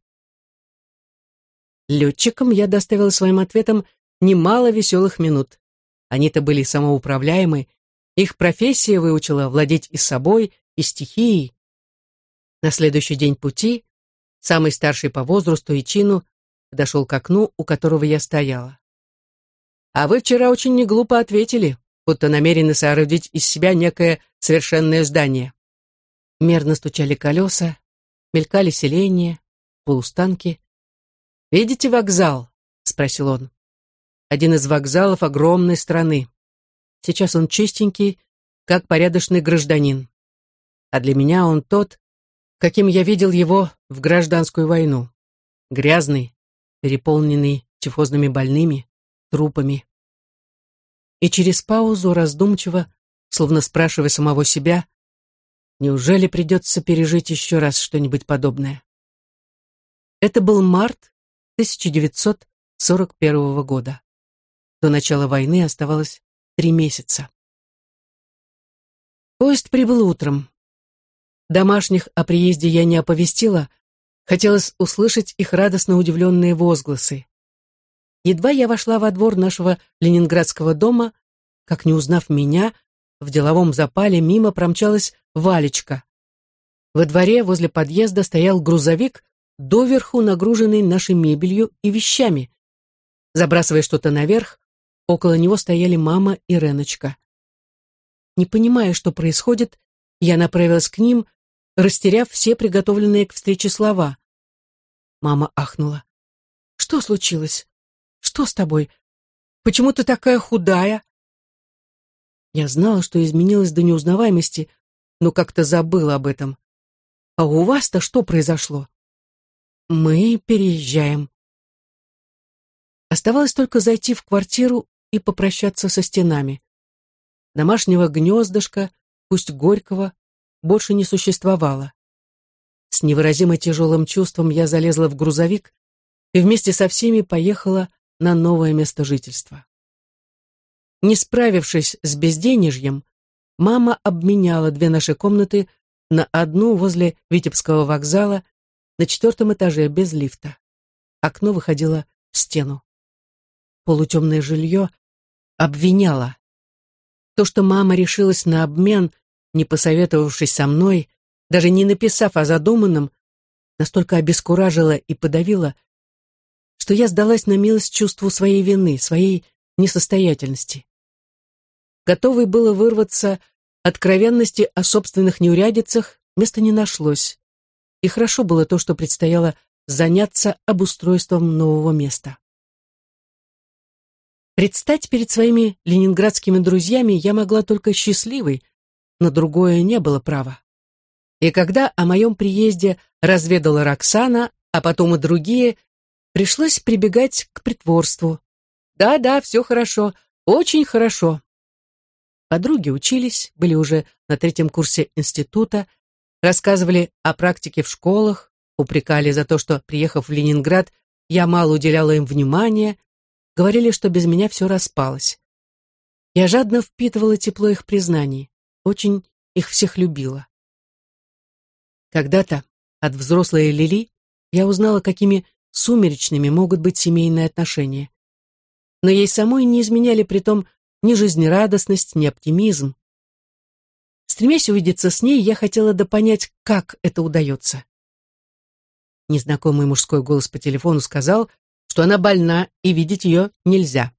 Летчикам я доставила своим ответом немало веселых минут. Они-то были самоуправляемы, их профессия выучила владеть и собой, и стихией. На следующий день пути самый старший по возрасту и чину, подошел к окну, у которого я стояла. «А вы вчера очень неглупо ответили, будто намерены соорудить из себя некое совершенное здание». Мерно стучали колеса, мелькали селения, полустанки. «Видите вокзал?» — спросил он. «Один из вокзалов огромной страны. Сейчас он чистенький, как порядочный гражданин. А для меня он тот, каким я видел его в гражданскую войну. Грязный, переполненный тифозными больными, трупами. и через паузу раздумчиво, словно спрашивая самого себя, неужели придется пережить еще раз что-нибудь подобное. Это был март 1941 года. До начала войны оставалось три месяца. Поезд прибыл утром. Домашних о приезде я не оповестила, хотелось услышать их радостно удивленные возгласы. Едва я вошла во двор нашего ленинградского дома, как не узнав меня, в деловом запале мимо промчалась Валечка. Во дворе возле подъезда стоял грузовик, доверху нагруженный нашей мебелью и вещами. Забрасывая что-то наверх, около него стояли мама и Реночка. Не понимая, что происходит, я направилась к ним, растеряв все приготовленные к встрече слова. Мама ахнула. «Что случилось? Что с тобой? Почему ты такая худая?» Я знала, что изменилась до неузнаваемости, но как-то забыла об этом. «А у вас-то что произошло?» «Мы переезжаем». Оставалось только зайти в квартиру и попрощаться со стенами. Домашнего гнездышка, пусть горького, больше не существовало. С невыразимо тяжелым чувством я залезла в грузовик и вместе со всеми поехала на новое место жительства. Не справившись с безденежьем, мама обменяла две наши комнаты на одну возле Витебского вокзала на четвертом этаже без лифта. Окно выходило в стену. Полутемное жилье обвиняло. То, что мама решилась на обмен, не посоветовавшись со мной, даже не написав о задуманном, настолько обескуражило и подавило, что я сдалась на милость чувству своей вины, своей несостоятельности. Готовый было вырваться откровенности о собственных неурядицах, места не нашлось. И хорошо было то, что предстояло заняться обустройством нового места. Предстать перед своими ленинградскими друзьями я могла только счастливой, но другое не было права. И когда о моем приезде разведала Роксана, а потом и другие, Пришлось прибегать к притворству. Да-да, все хорошо, очень хорошо. Подруги учились, были уже на третьем курсе института, рассказывали о практике в школах, упрекали за то, что, приехав в Ленинград, я мало уделяла им внимания, говорили, что без меня все распалось. Я жадно впитывала тепло их признаний, очень их всех любила. Когда-то от взрослой Лили я узнала, какими сумеречными могут быть семейные отношения. Но ей самой не изменяли при том ни жизнерадостность, ни оптимизм. Стремясь увидеться с ней, я хотела допонять, как это удается. Незнакомый мужской голос по телефону сказал, что она больна и видеть ее нельзя.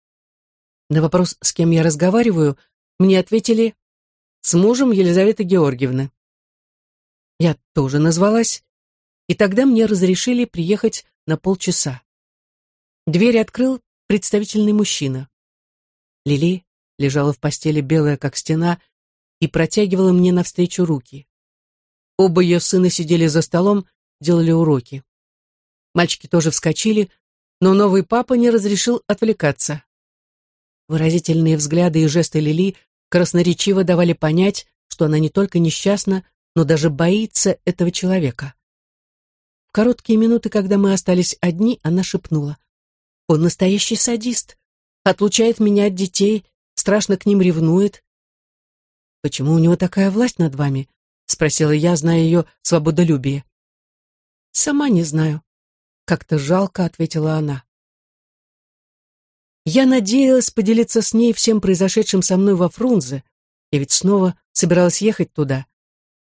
На вопрос, с кем я разговариваю, мне ответили «с мужем Елизаветы Георгиевны». Я тоже назвалась, и тогда мне разрешили приехать на полчаса. Дверь открыл представительный мужчина. Лили лежала в постели белая, как стена, и протягивала мне навстречу руки. Оба ее сына сидели за столом, делали уроки. Мальчики тоже вскочили, но новый папа не разрешил отвлекаться. Выразительные взгляды и жесты Лили красноречиво давали понять, что она не только несчастна, но даже боится этого человека короткие минуты, когда мы остались одни, она шепнула. «Он настоящий садист. Отлучает меня от детей, страшно к ним ревнует». «Почему у него такая власть над вами?» — спросила я, зная ее свободолюбие. «Сама не знаю», — как-то жалко ответила она. Я надеялась поделиться с ней всем произошедшим со мной во Фрунзе, и ведь снова собиралась ехать туда.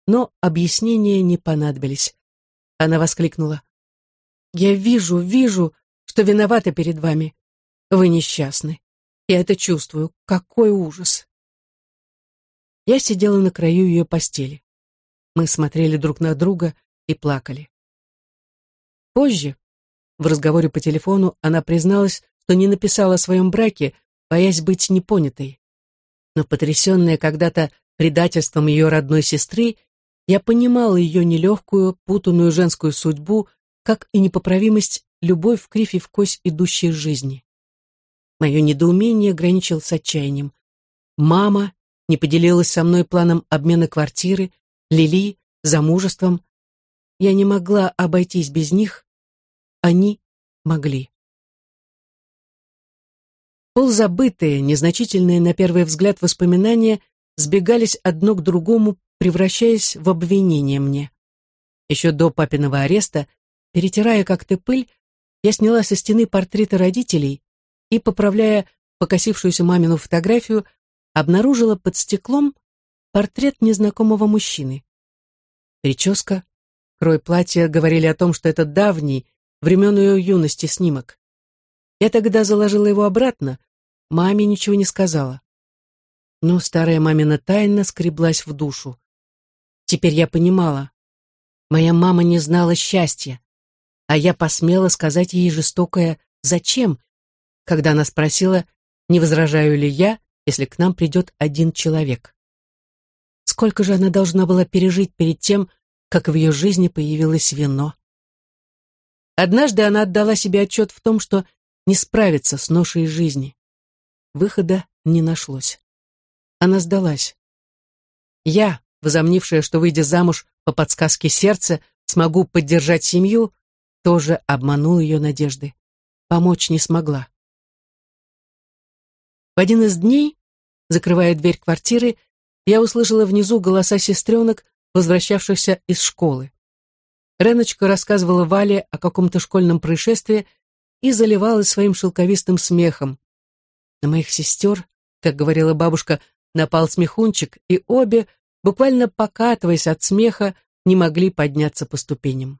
Но объяснения не понадобились. Она воскликнула. «Я вижу, вижу, что виновата перед вами. Вы несчастны. Я это чувствую. Какой ужас!» Я сидела на краю ее постели. Мы смотрели друг на друга и плакали. Позже, в разговоре по телефону, она призналась, что не написала о своем браке, боясь быть непонятой. Но потрясенная когда-то предательством ее родной сестры, я понимала ее нелегкую, путанную женскую судьбу, как и непоправимость любой в кривь и в кость идущей жизни. Мое недоумение граничило с отчаянием. Мама не поделилась со мной планом обмена квартиры, Лили, замужеством. Я не могла обойтись без них. Они могли. Ползабытые, незначительные на первый взгляд воспоминания сбегались одно к другому, превращаясь в обвинение мне. Еще до папиного ареста, перетирая как-то пыль, я сняла со стены портреты родителей и, поправляя покосившуюся мамину фотографию, обнаружила под стеклом портрет незнакомого мужчины. Прическа, крой платья говорили о том, что это давний, времен ее юности снимок. Я тогда заложила его обратно, маме ничего не сказала. Но старая мамина тайна скреблась в душу. Теперь я понимала. Моя мама не знала счастья, а я посмела сказать ей жестокое «зачем?», когда она спросила, не возражаю ли я, если к нам придет один человек. Сколько же она должна была пережить перед тем, как в ее жизни появилось вино? Однажды она отдала себе отчет в том, что не справится с ношей жизни. Выхода не нашлось. Она сдалась. Я, возомнившая, что, выйдя замуж по подсказке сердца, смогу поддержать семью, тоже обманул ее надежды. Помочь не смогла. В один из дней, закрывая дверь квартиры, я услышала внизу голоса сестренок, возвращавшихся из школы. Реночка рассказывала Вале о каком-то школьном происшествии и заливалась своим шелковистым смехом. На моих сестер, как говорила бабушка, напал смехунчик, и обе, буквально покатываясь от смеха, не могли подняться по ступеням.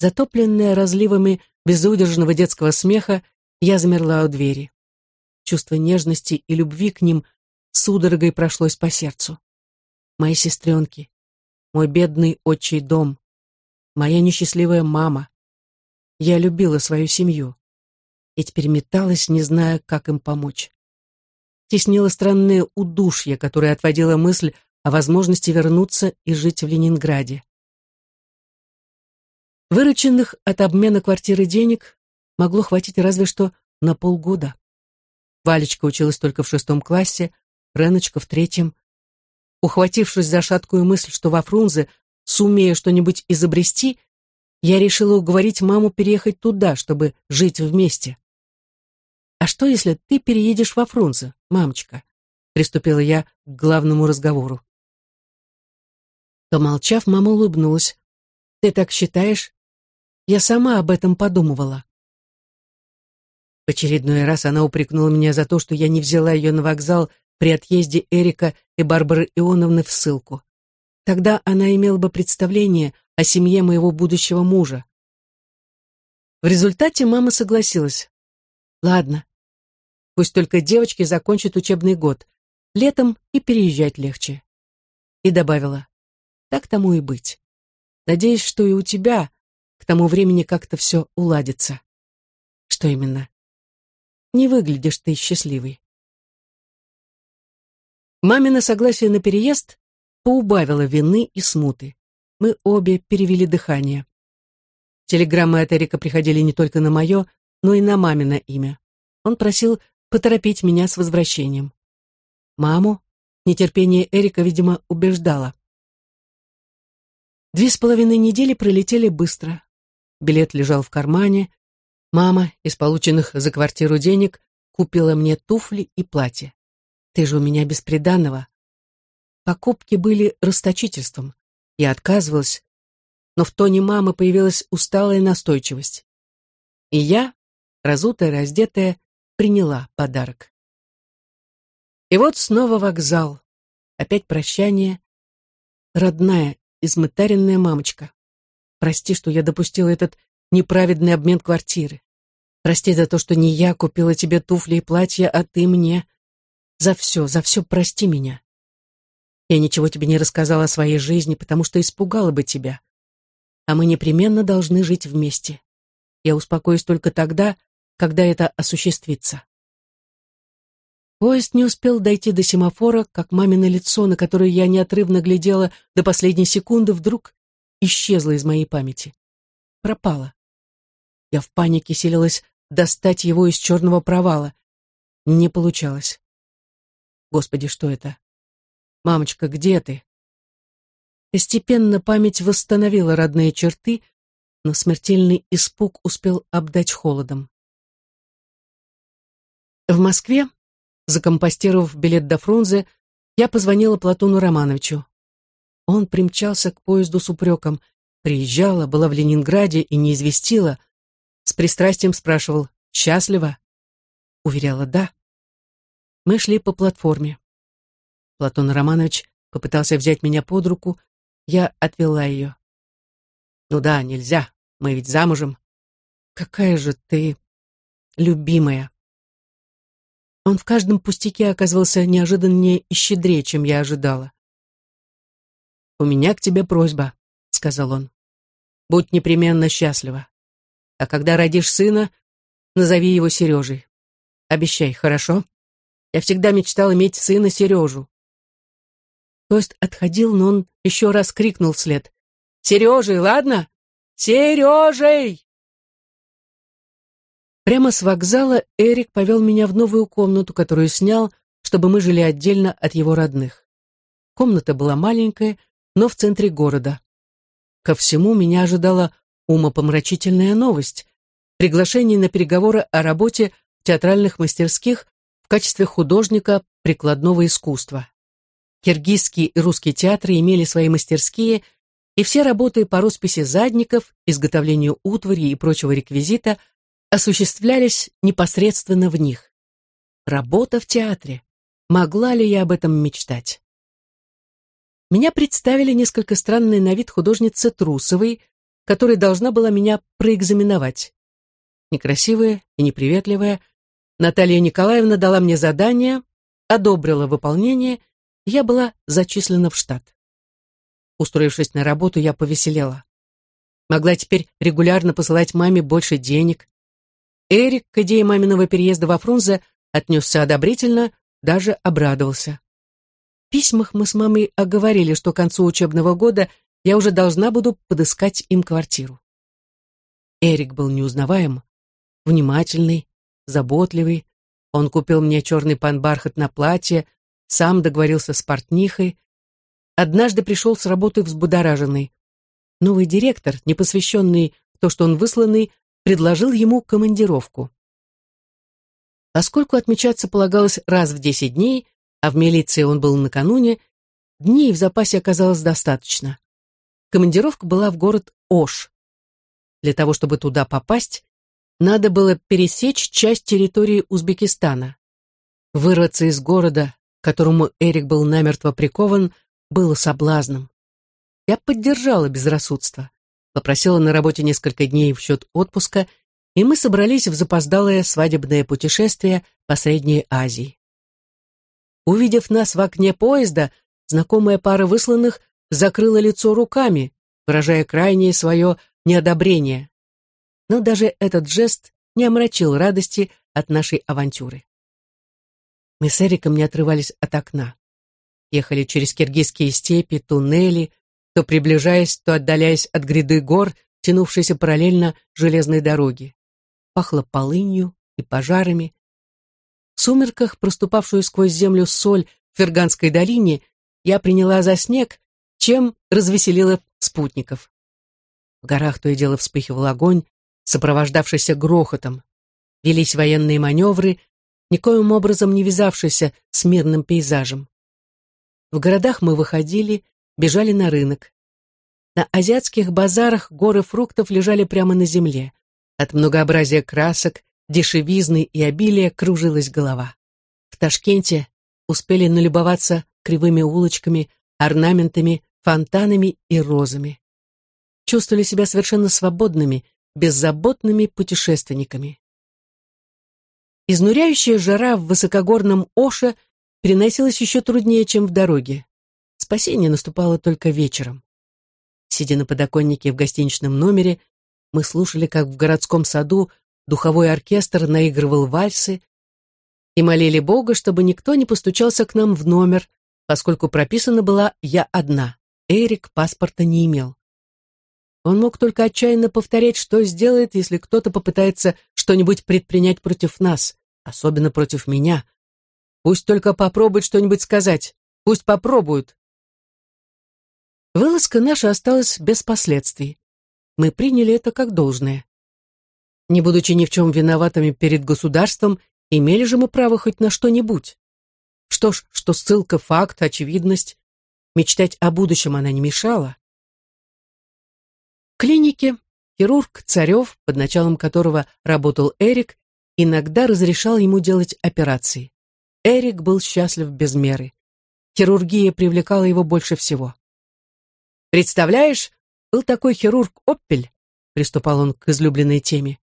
Затопленная разливами безудержного детского смеха, я замерла у двери. Чувство нежности и любви к ним судорогой прошлось по сердцу. Мои сестренки, мой бедный отчий дом, моя несчастливая мама. Я любила свою семью и теперь металась, не зная, как им помочь. Теснило странное удушье, которое отводило мысль о возможности вернуться и жить в Ленинграде. Вырученных от обмена квартиры денег могло хватить разве что на полгода. Валечка училась только в шестом классе, Реночка в третьем. Ухватившись за шаткую мысль, что во Фрунзе сумею что-нибудь изобрести, я решила уговорить маму переехать туда, чтобы жить вместе. «А что, если ты переедешь во Фрунзе, мамочка?» Приступила я к главному разговору. Помолчав, мама улыбнулась. «Ты так считаешь? Я сама об этом подумывала». В очередной раз она упрекнула меня за то, что я не взяла ее на вокзал при отъезде Эрика и Барбары Ионовны в ссылку. Тогда она имела бы представление о семье моего будущего мужа. В результате мама согласилась. Ладно, пусть только девочки закончат учебный год. Летом и переезжать легче. И добавила, так тому и быть. Надеюсь, что и у тебя к тому времени как-то все уладится. Что именно? Не выглядишь ты счастливой. Мамино согласие на переезд поубавило вины и смуты. Мы обе перевели дыхание. Телеграммы от Эрика приходили не только на мое, но и на мамино имя. Он просил поторопить меня с возвращением. Маму нетерпение Эрика, видимо, убеждало. Две с половиной недели пролетели быстро. Билет лежал в кармане, Мама из полученных за квартиру денег купила мне туфли и платье. Ты же у меня бесприданного. Покупки были расточительством. Я отказывалась, но в тоне мамы появилась усталая настойчивость. И я, разутая, раздетая, приняла подарок. И вот снова вокзал. Опять прощание. Родная, измытаренная мамочка. Прости, что я допустила этот неправедный обмен квартиры. Прости за то, что не я купила тебе туфли и платья, а ты мне. За все, за все прости меня. Я ничего тебе не рассказала о своей жизни, потому что испугала бы тебя. А мы непременно должны жить вместе. Я успокоюсь только тогда, когда это осуществится. Поезд не успел дойти до семафора, как мамино лицо, на которое я неотрывно глядела до последней секунды, вдруг исчезло из моей памяти. Пропало. Я в панике селилась достать его из черного провала. Не получалось. Господи, что это? Мамочка, где ты? Постепенно память восстановила родные черты, но смертельный испуг успел обдать холодом. В Москве, закомпостировав билет до Фрунзе, я позвонила Платону Романовичу. Он примчался к поезду с упреком. Приезжала, была в Ленинграде и не известила. С пристрастием спрашивал «Счастлива?» Уверяла «Да». Мы шли по платформе. Платон Романович попытался взять меня под руку, я отвела ее. «Ну да, нельзя, мы ведь замужем». «Какая же ты любимая!» Он в каждом пустяке оказывался неожиданнее и щедрее, чем я ожидала. «У меня к тебе просьба», — сказал он. «Будь непременно счастлива. А когда родишь сына, назови его Сережей. Обещай, хорошо? Я всегда мечтал иметь сына Сережу». Поезд отходил, но он еще раз крикнул вслед. «Сережей, ладно? Сережей!» Прямо с вокзала Эрик повел меня в новую комнату, которую снял, чтобы мы жили отдельно от его родных. Комната была маленькая, но в центре города. Ко всему меня ожидала умопомрачительная новость. Приглашение на переговоры о работе в театральных мастерских в качестве художника прикладного искусства. Киргизские и русские театры имели свои мастерские, и все работы по росписи задников, изготовлению утвари и прочего реквизита – осуществлялись непосредственно в них. Работа в театре. Могла ли я об этом мечтать? Меня представили несколько странной на вид художница Трусовой, которая должна была меня проэкзаменовать. Некрасивая и неприветливая, Наталья Николаевна дала мне задание, одобрила выполнение, я была зачислена в штат. Устроившись на работу, я повеселела. Могла теперь регулярно посылать маме больше денег, Эрик к идее маминого переезда во Фрунзе отнесся одобрительно, даже обрадовался. В письмах мы с мамой оговорили, что к концу учебного года я уже должна буду подыскать им квартиру. Эрик был неузнаваем, внимательный, заботливый. Он купил мне черный панбархат на платье, сам договорился с портнихой. Однажды пришел с работы взбудораженный. Новый директор, не посвященный в то, что он высланный, предложил ему командировку. Поскольку отмечаться полагалось раз в десять дней, а в милиции он был накануне, дней в запасе оказалось достаточно. Командировка была в город Ош. Для того, чтобы туда попасть, надо было пересечь часть территории Узбекистана. Вырваться из города, которому Эрик был намертво прикован, было соблазном. Я поддержала безрассудство попросила на работе несколько дней в счет отпуска, и мы собрались в запоздалое свадебное путешествие по Средней Азии. Увидев нас в окне поезда, знакомая пара высланных закрыла лицо руками, выражая крайнее свое неодобрение. Но даже этот жест не омрачил радости от нашей авантюры. Мы с Эриком не отрывались от окна. Ехали через киргизские степи, туннели, то приближаясь, то отдаляясь от гряды гор, тянувшейся параллельно железной дороге. Пахло полынью и пожарами. В сумерках, проступавшую сквозь землю соль в Ферганской долине, я приняла за снег, чем развеселила спутников. В горах то и дело вспыхивал огонь, сопровождавшийся грохотом. Велись военные маневры, никоим образом не вязавшиеся с мирным пейзажем. В городах мы выходили, бежали на рынок. На азиатских базарах горы фруктов лежали прямо на земле. От многообразия красок, дешевизны и обилия кружилась голова. В Ташкенте успели налюбоваться кривыми улочками, орнаментами, фонтанами и розами. Чувствовали себя совершенно свободными, беззаботными путешественниками. Изнуряющая жара в высокогорном Оше переносилась еще труднее, чем в дороге. Спасение наступало только вечером. Сидя на подоконнике в гостиничном номере, мы слушали, как в городском саду духовой оркестр наигрывал вальсы и молили Бога, чтобы никто не постучался к нам в номер, поскольку прописана была «я одна». Эрик паспорта не имел. Он мог только отчаянно повторять, что сделает, если кто-то попытается что-нибудь предпринять против нас, особенно против меня. Пусть только попробуют что-нибудь сказать. Пусть попробуют. Вылазка наша осталась без последствий. Мы приняли это как должное. Не будучи ни в чем виноватыми перед государством, имели же мы право хоть на что-нибудь. Что ж, что ссылка, факт, очевидность. Мечтать о будущем она не мешала. В клинике хирург Царев, под началом которого работал Эрик, иногда разрешал ему делать операции. Эрик был счастлив без меры. Хирургия привлекала его больше всего. «Представляешь, был такой хирург Оппель», приступал он к излюбленной теме.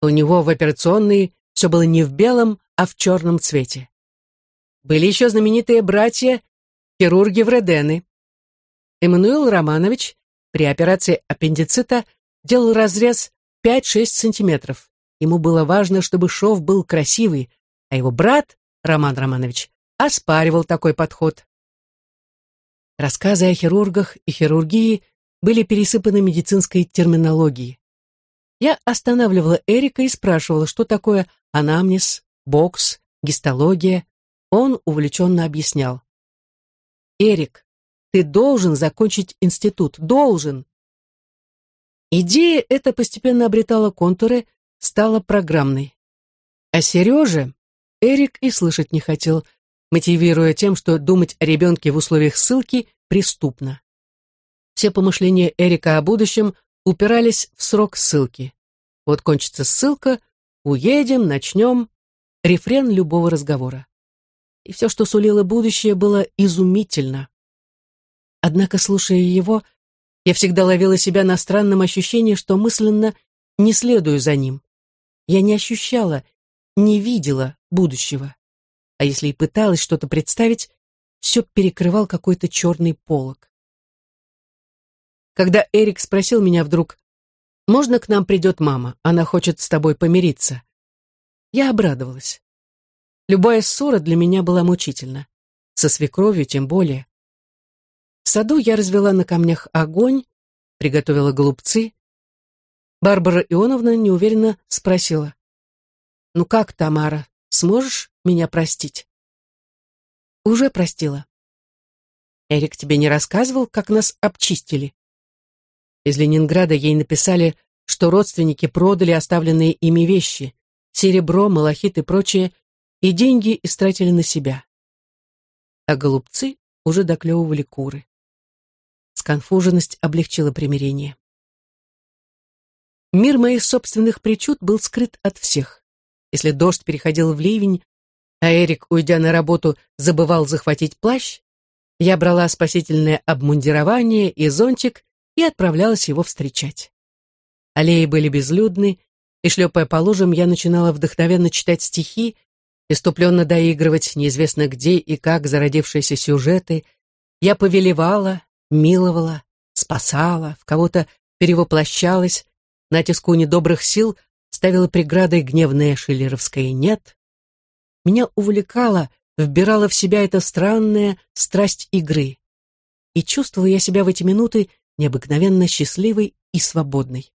У него в операционной все было не в белом, а в черном цвете. Были еще знаменитые братья, хирурги Вредены. Эммануил Романович при операции аппендицита делал разрез 5-6 сантиметров. Ему было важно, чтобы шов был красивый, а его брат, Роман Романович, оспаривал такой подход. Рассказы о хирургах и хирургии были пересыпаны медицинской терминологией. Я останавливала Эрика и спрашивала, что такое анамнез, бокс, гистология. Он увлеченно объяснял. «Эрик, ты должен закончить институт, должен!» Идея эта постепенно обретала контуры, стала программной. А Сереже Эрик и слышать не хотел, мотивируя тем, что думать о ребенке в условиях ссылки преступно. Все помышления Эрика о будущем упирались в срок ссылки. Вот кончится ссылка, уедем, начнем. Рефрен любого разговора. И все, что сулило будущее, было изумительно. Однако, слушая его, я всегда ловила себя на странном ощущении, что мысленно не следую за ним. Я не ощущала, не видела будущего. А если и пыталась что-то представить, все перекрывал какой-то черный полог. Когда Эрик спросил меня вдруг, «Можно к нам придет мама? Она хочет с тобой помириться». Я обрадовалась. Любая ссора для меня была мучительна. Со свекровью тем более. В саду я развела на камнях огонь, приготовила голубцы. Барбара Ионовна неуверенно спросила. «Ну как, Тамара, сможешь меня простить?» «Уже простила». «Эрик тебе не рассказывал, как нас обчистили?» Из Ленинграда ей написали, что родственники продали оставленные ими вещи, серебро, малахит и прочее, и деньги истратили на себя. А голубцы уже доклевывали куры. Сконфуженность облегчила примирение. Мир моих собственных причуд был скрыт от всех. Если дождь переходил в ливень, а Эрик, уйдя на работу, забывал захватить плащ, я брала спасительное обмундирование и зонтик и отправлялась его встречать. Аллеи были безлюдны, и, шлепая по лужам, я начинала вдохновенно читать стихи, иступленно доигрывать неизвестно где и как зародившиеся сюжеты. Я повелевала, миловала, спасала, в кого-то перевоплощалась, натиску недобрых сил ставила преградой гневное шиллеровское «нет». Меня увлекала, вбирала в себя эта странная страсть игры. И чувствовала я себя в эти минуты необыкновенно счастливой и свободной.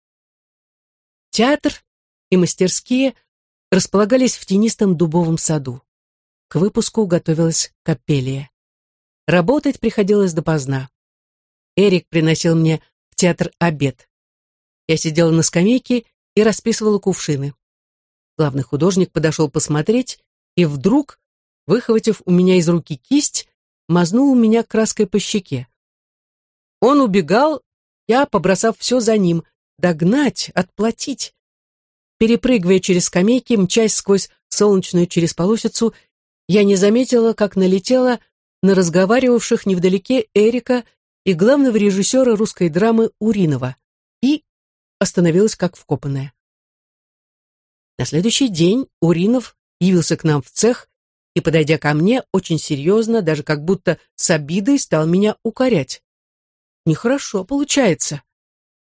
Театр и мастерские располагались в тенистом дубовом саду. К выпуску готовилась капелия. Работать приходилось допоздна. Эрик приносил мне в театр обед. Я сидела на скамейке и расписывала кувшины. Главный художник подошел посмотреть и вдруг, выхватив у меня из руки кисть, мазнул меня краской по щеке. Он убегал, я, побросав все за ним, догнать, отплатить. Перепрыгивая через скамейки, мчась сквозь солнечную через полосицу, я не заметила, как налетела на разговаривавших невдалеке Эрика и главного режиссера русской драмы Уринова и остановилась как вкопанная. На следующий день Уринов явился к нам в цех и, подойдя ко мне, очень серьезно, даже как будто с обидой, стал меня укорять. Нехорошо получается.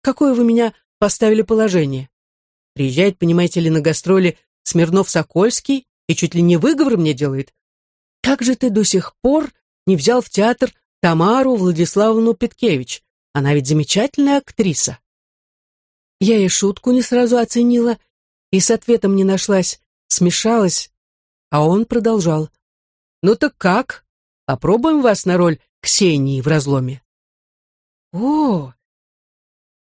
Какое вы меня поставили положение? Приезжает, понимаете ли, на гастроли Смирнов-Сокольский и чуть ли не выговор мне делает. Как же ты до сих пор не взял в театр Тамару Владиславовну Петкевич? Она ведь замечательная актриса. Я и шутку не сразу оценила, и с ответом не нашлась, смешалась, а он продолжал. Ну так как? Попробуем вас на роль Ксении в разломе. О!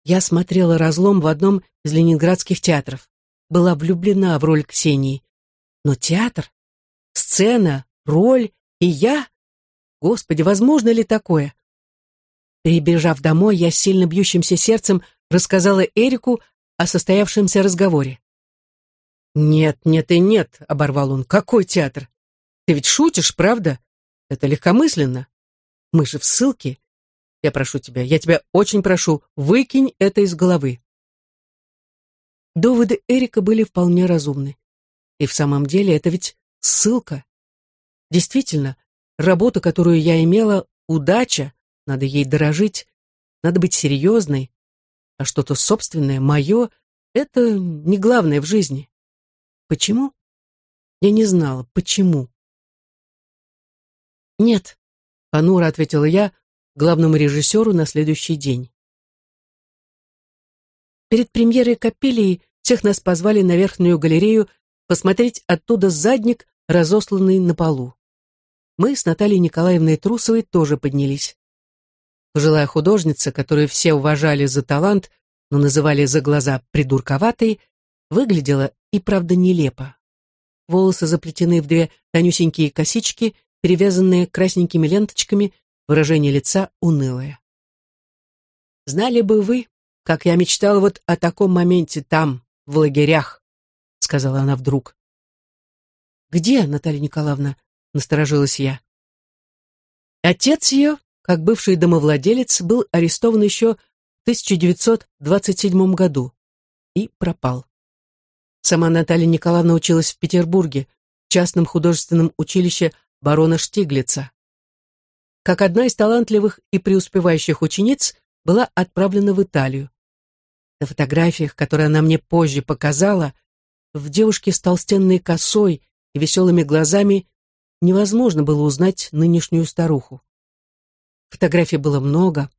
Я смотрела разлом в одном из ленинградских театров. Была влюблена в роль Ксении. Но театр, сцена, роль и я? Господи, возможно ли такое? Прибежав домой, я с сильно бьющимся сердцем рассказала Эрику о состоявшемся разговоре. «Нет, нет и нет», — оборвал он. «Какой театр? Ты ведь шутишь, правда? Это легкомысленно. Мы же в ссылке. Я прошу тебя, я тебя очень прошу, выкинь это из головы». Доводы Эрика были вполне разумны. И в самом деле это ведь ссылка. Действительно, работа, которую я имела, удача, надо ей дорожить, надо быть серьезной, а что-то собственное, мое, это не главное в жизни. Почему? Я не знала, почему. «Нет», — понуро ответила я главному режиссеру на следующий день. Перед премьерой «Капелии» всех нас позвали на верхнюю галерею посмотреть оттуда задник, разосланный на полу. Мы с Натальей Николаевной Трусовой тоже поднялись. Пожилая художница, которую все уважали за талант, но называли за глаза придурковатой, выглядела и правда нелепо. Волосы заплетены в две тонюсенькие косички, перевязанные красненькими ленточками, выражение лица унылое. «Знали бы вы, как я мечтала вот о таком моменте там, в лагерях», — сказала она вдруг. «Где, Наталья Николаевна?» — насторожилась я. Отец ее как бывший домовладелец, был арестован еще в 1927 году и пропал. Сама Наталья Николаевна училась в Петербурге, в частном художественном училище барона Штиглица. Как одна из талантливых и преуспевающих учениц, была отправлена в Италию. На фотографиях, которые она мне позже показала, в девушке с толстенной косой и веселыми глазами невозможно было узнать нынешнюю старуху. Фотографий было много.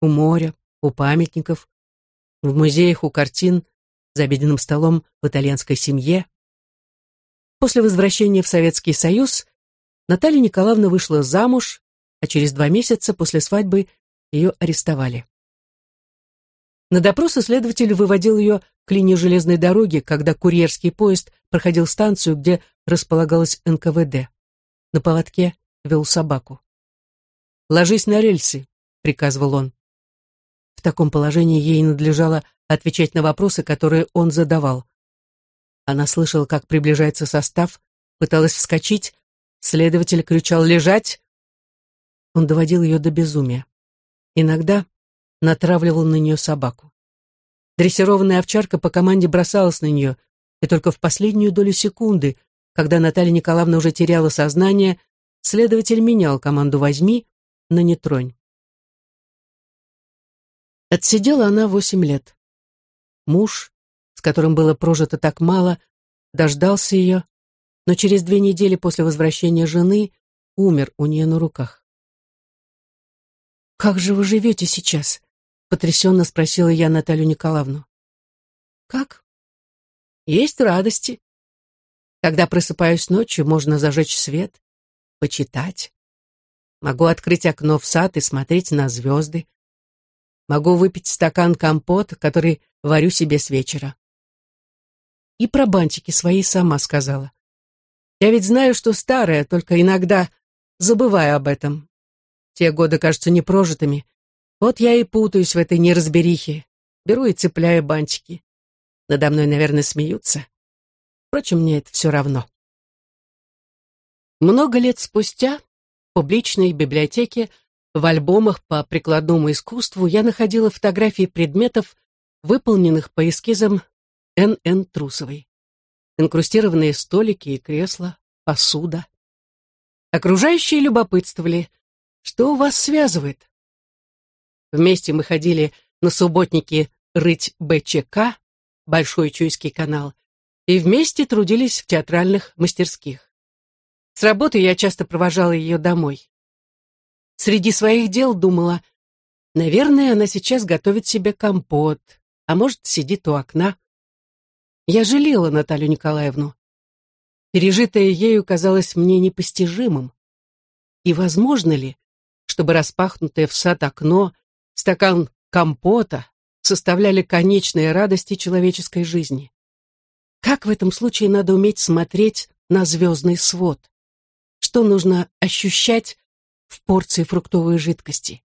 У моря, у памятников, в музеях, у картин, за обеденным столом в итальянской семье. После возвращения в Советский Союз Наталья Николаевна вышла замуж, а через два месяца после свадьбы ее арестовали. На допрос следователь выводил ее к линии железной дороги, когда курьерский поезд проходил станцию, где располагалась НКВД. На поводке вел собаку. «Ложись на рельсы», — приказывал он. В таком положении ей надлежало отвечать на вопросы, которые он задавал. Она слышала, как приближается состав, пыталась вскочить, следователь кричал «Лежать!». Он доводил ее до безумия. Иногда натравливал на нее собаку. Дрессированная овчарка по команде бросалась на нее, и только в последнюю долю секунды, когда Наталья Николаевна уже теряла сознание, следователь менял команду «Возьми», на не тронь. Отсидела она восемь лет. Муж, с которым было прожито так мало, дождался ее, но через две недели после возвращения жены умер у нее на руках. «Как же вы живете сейчас?» — потрясенно спросила я Наталью Николаевну. «Как?» «Есть радости. Когда просыпаюсь ночью, можно зажечь свет, почитать. Могу открыть окно в сад и смотреть на звезды. Могу выпить стакан компот, который варю себе с вечера. И про бантики свои сама сказала. Я ведь знаю, что старая, только иногда забываю об этом. Те годы кажутся непрожитыми. Вот я и путаюсь в этой неразберихе. Беру и цепляю бантики. Надо мной, наверное, смеются. Впрочем, мне это все равно. Много лет спустя публичной библиотеке в альбомах по прикладному искусству я находила фотографии предметов, выполненных по эскизам Н.Н. Трусовой. Инкрустированные столики и кресла, посуда. Окружающие любопытствовали, что вас связывает. Вместе мы ходили на субботники рыть БЧК, Большой Чуйский канал, и вместе трудились в театральных мастерских. С работы я часто провожала ее домой. Среди своих дел думала, наверное, она сейчас готовит себе компот, а может, сидит у окна. Я жалела Наталью Николаевну. Пережитое ею казалось мне непостижимым. И возможно ли, чтобы распахнутое в сад окно, стакан компота составляли конечные радости человеческой жизни? Как в этом случае надо уметь смотреть на звездный свод? Что нужно ощущать в порции фруктовой жидкости?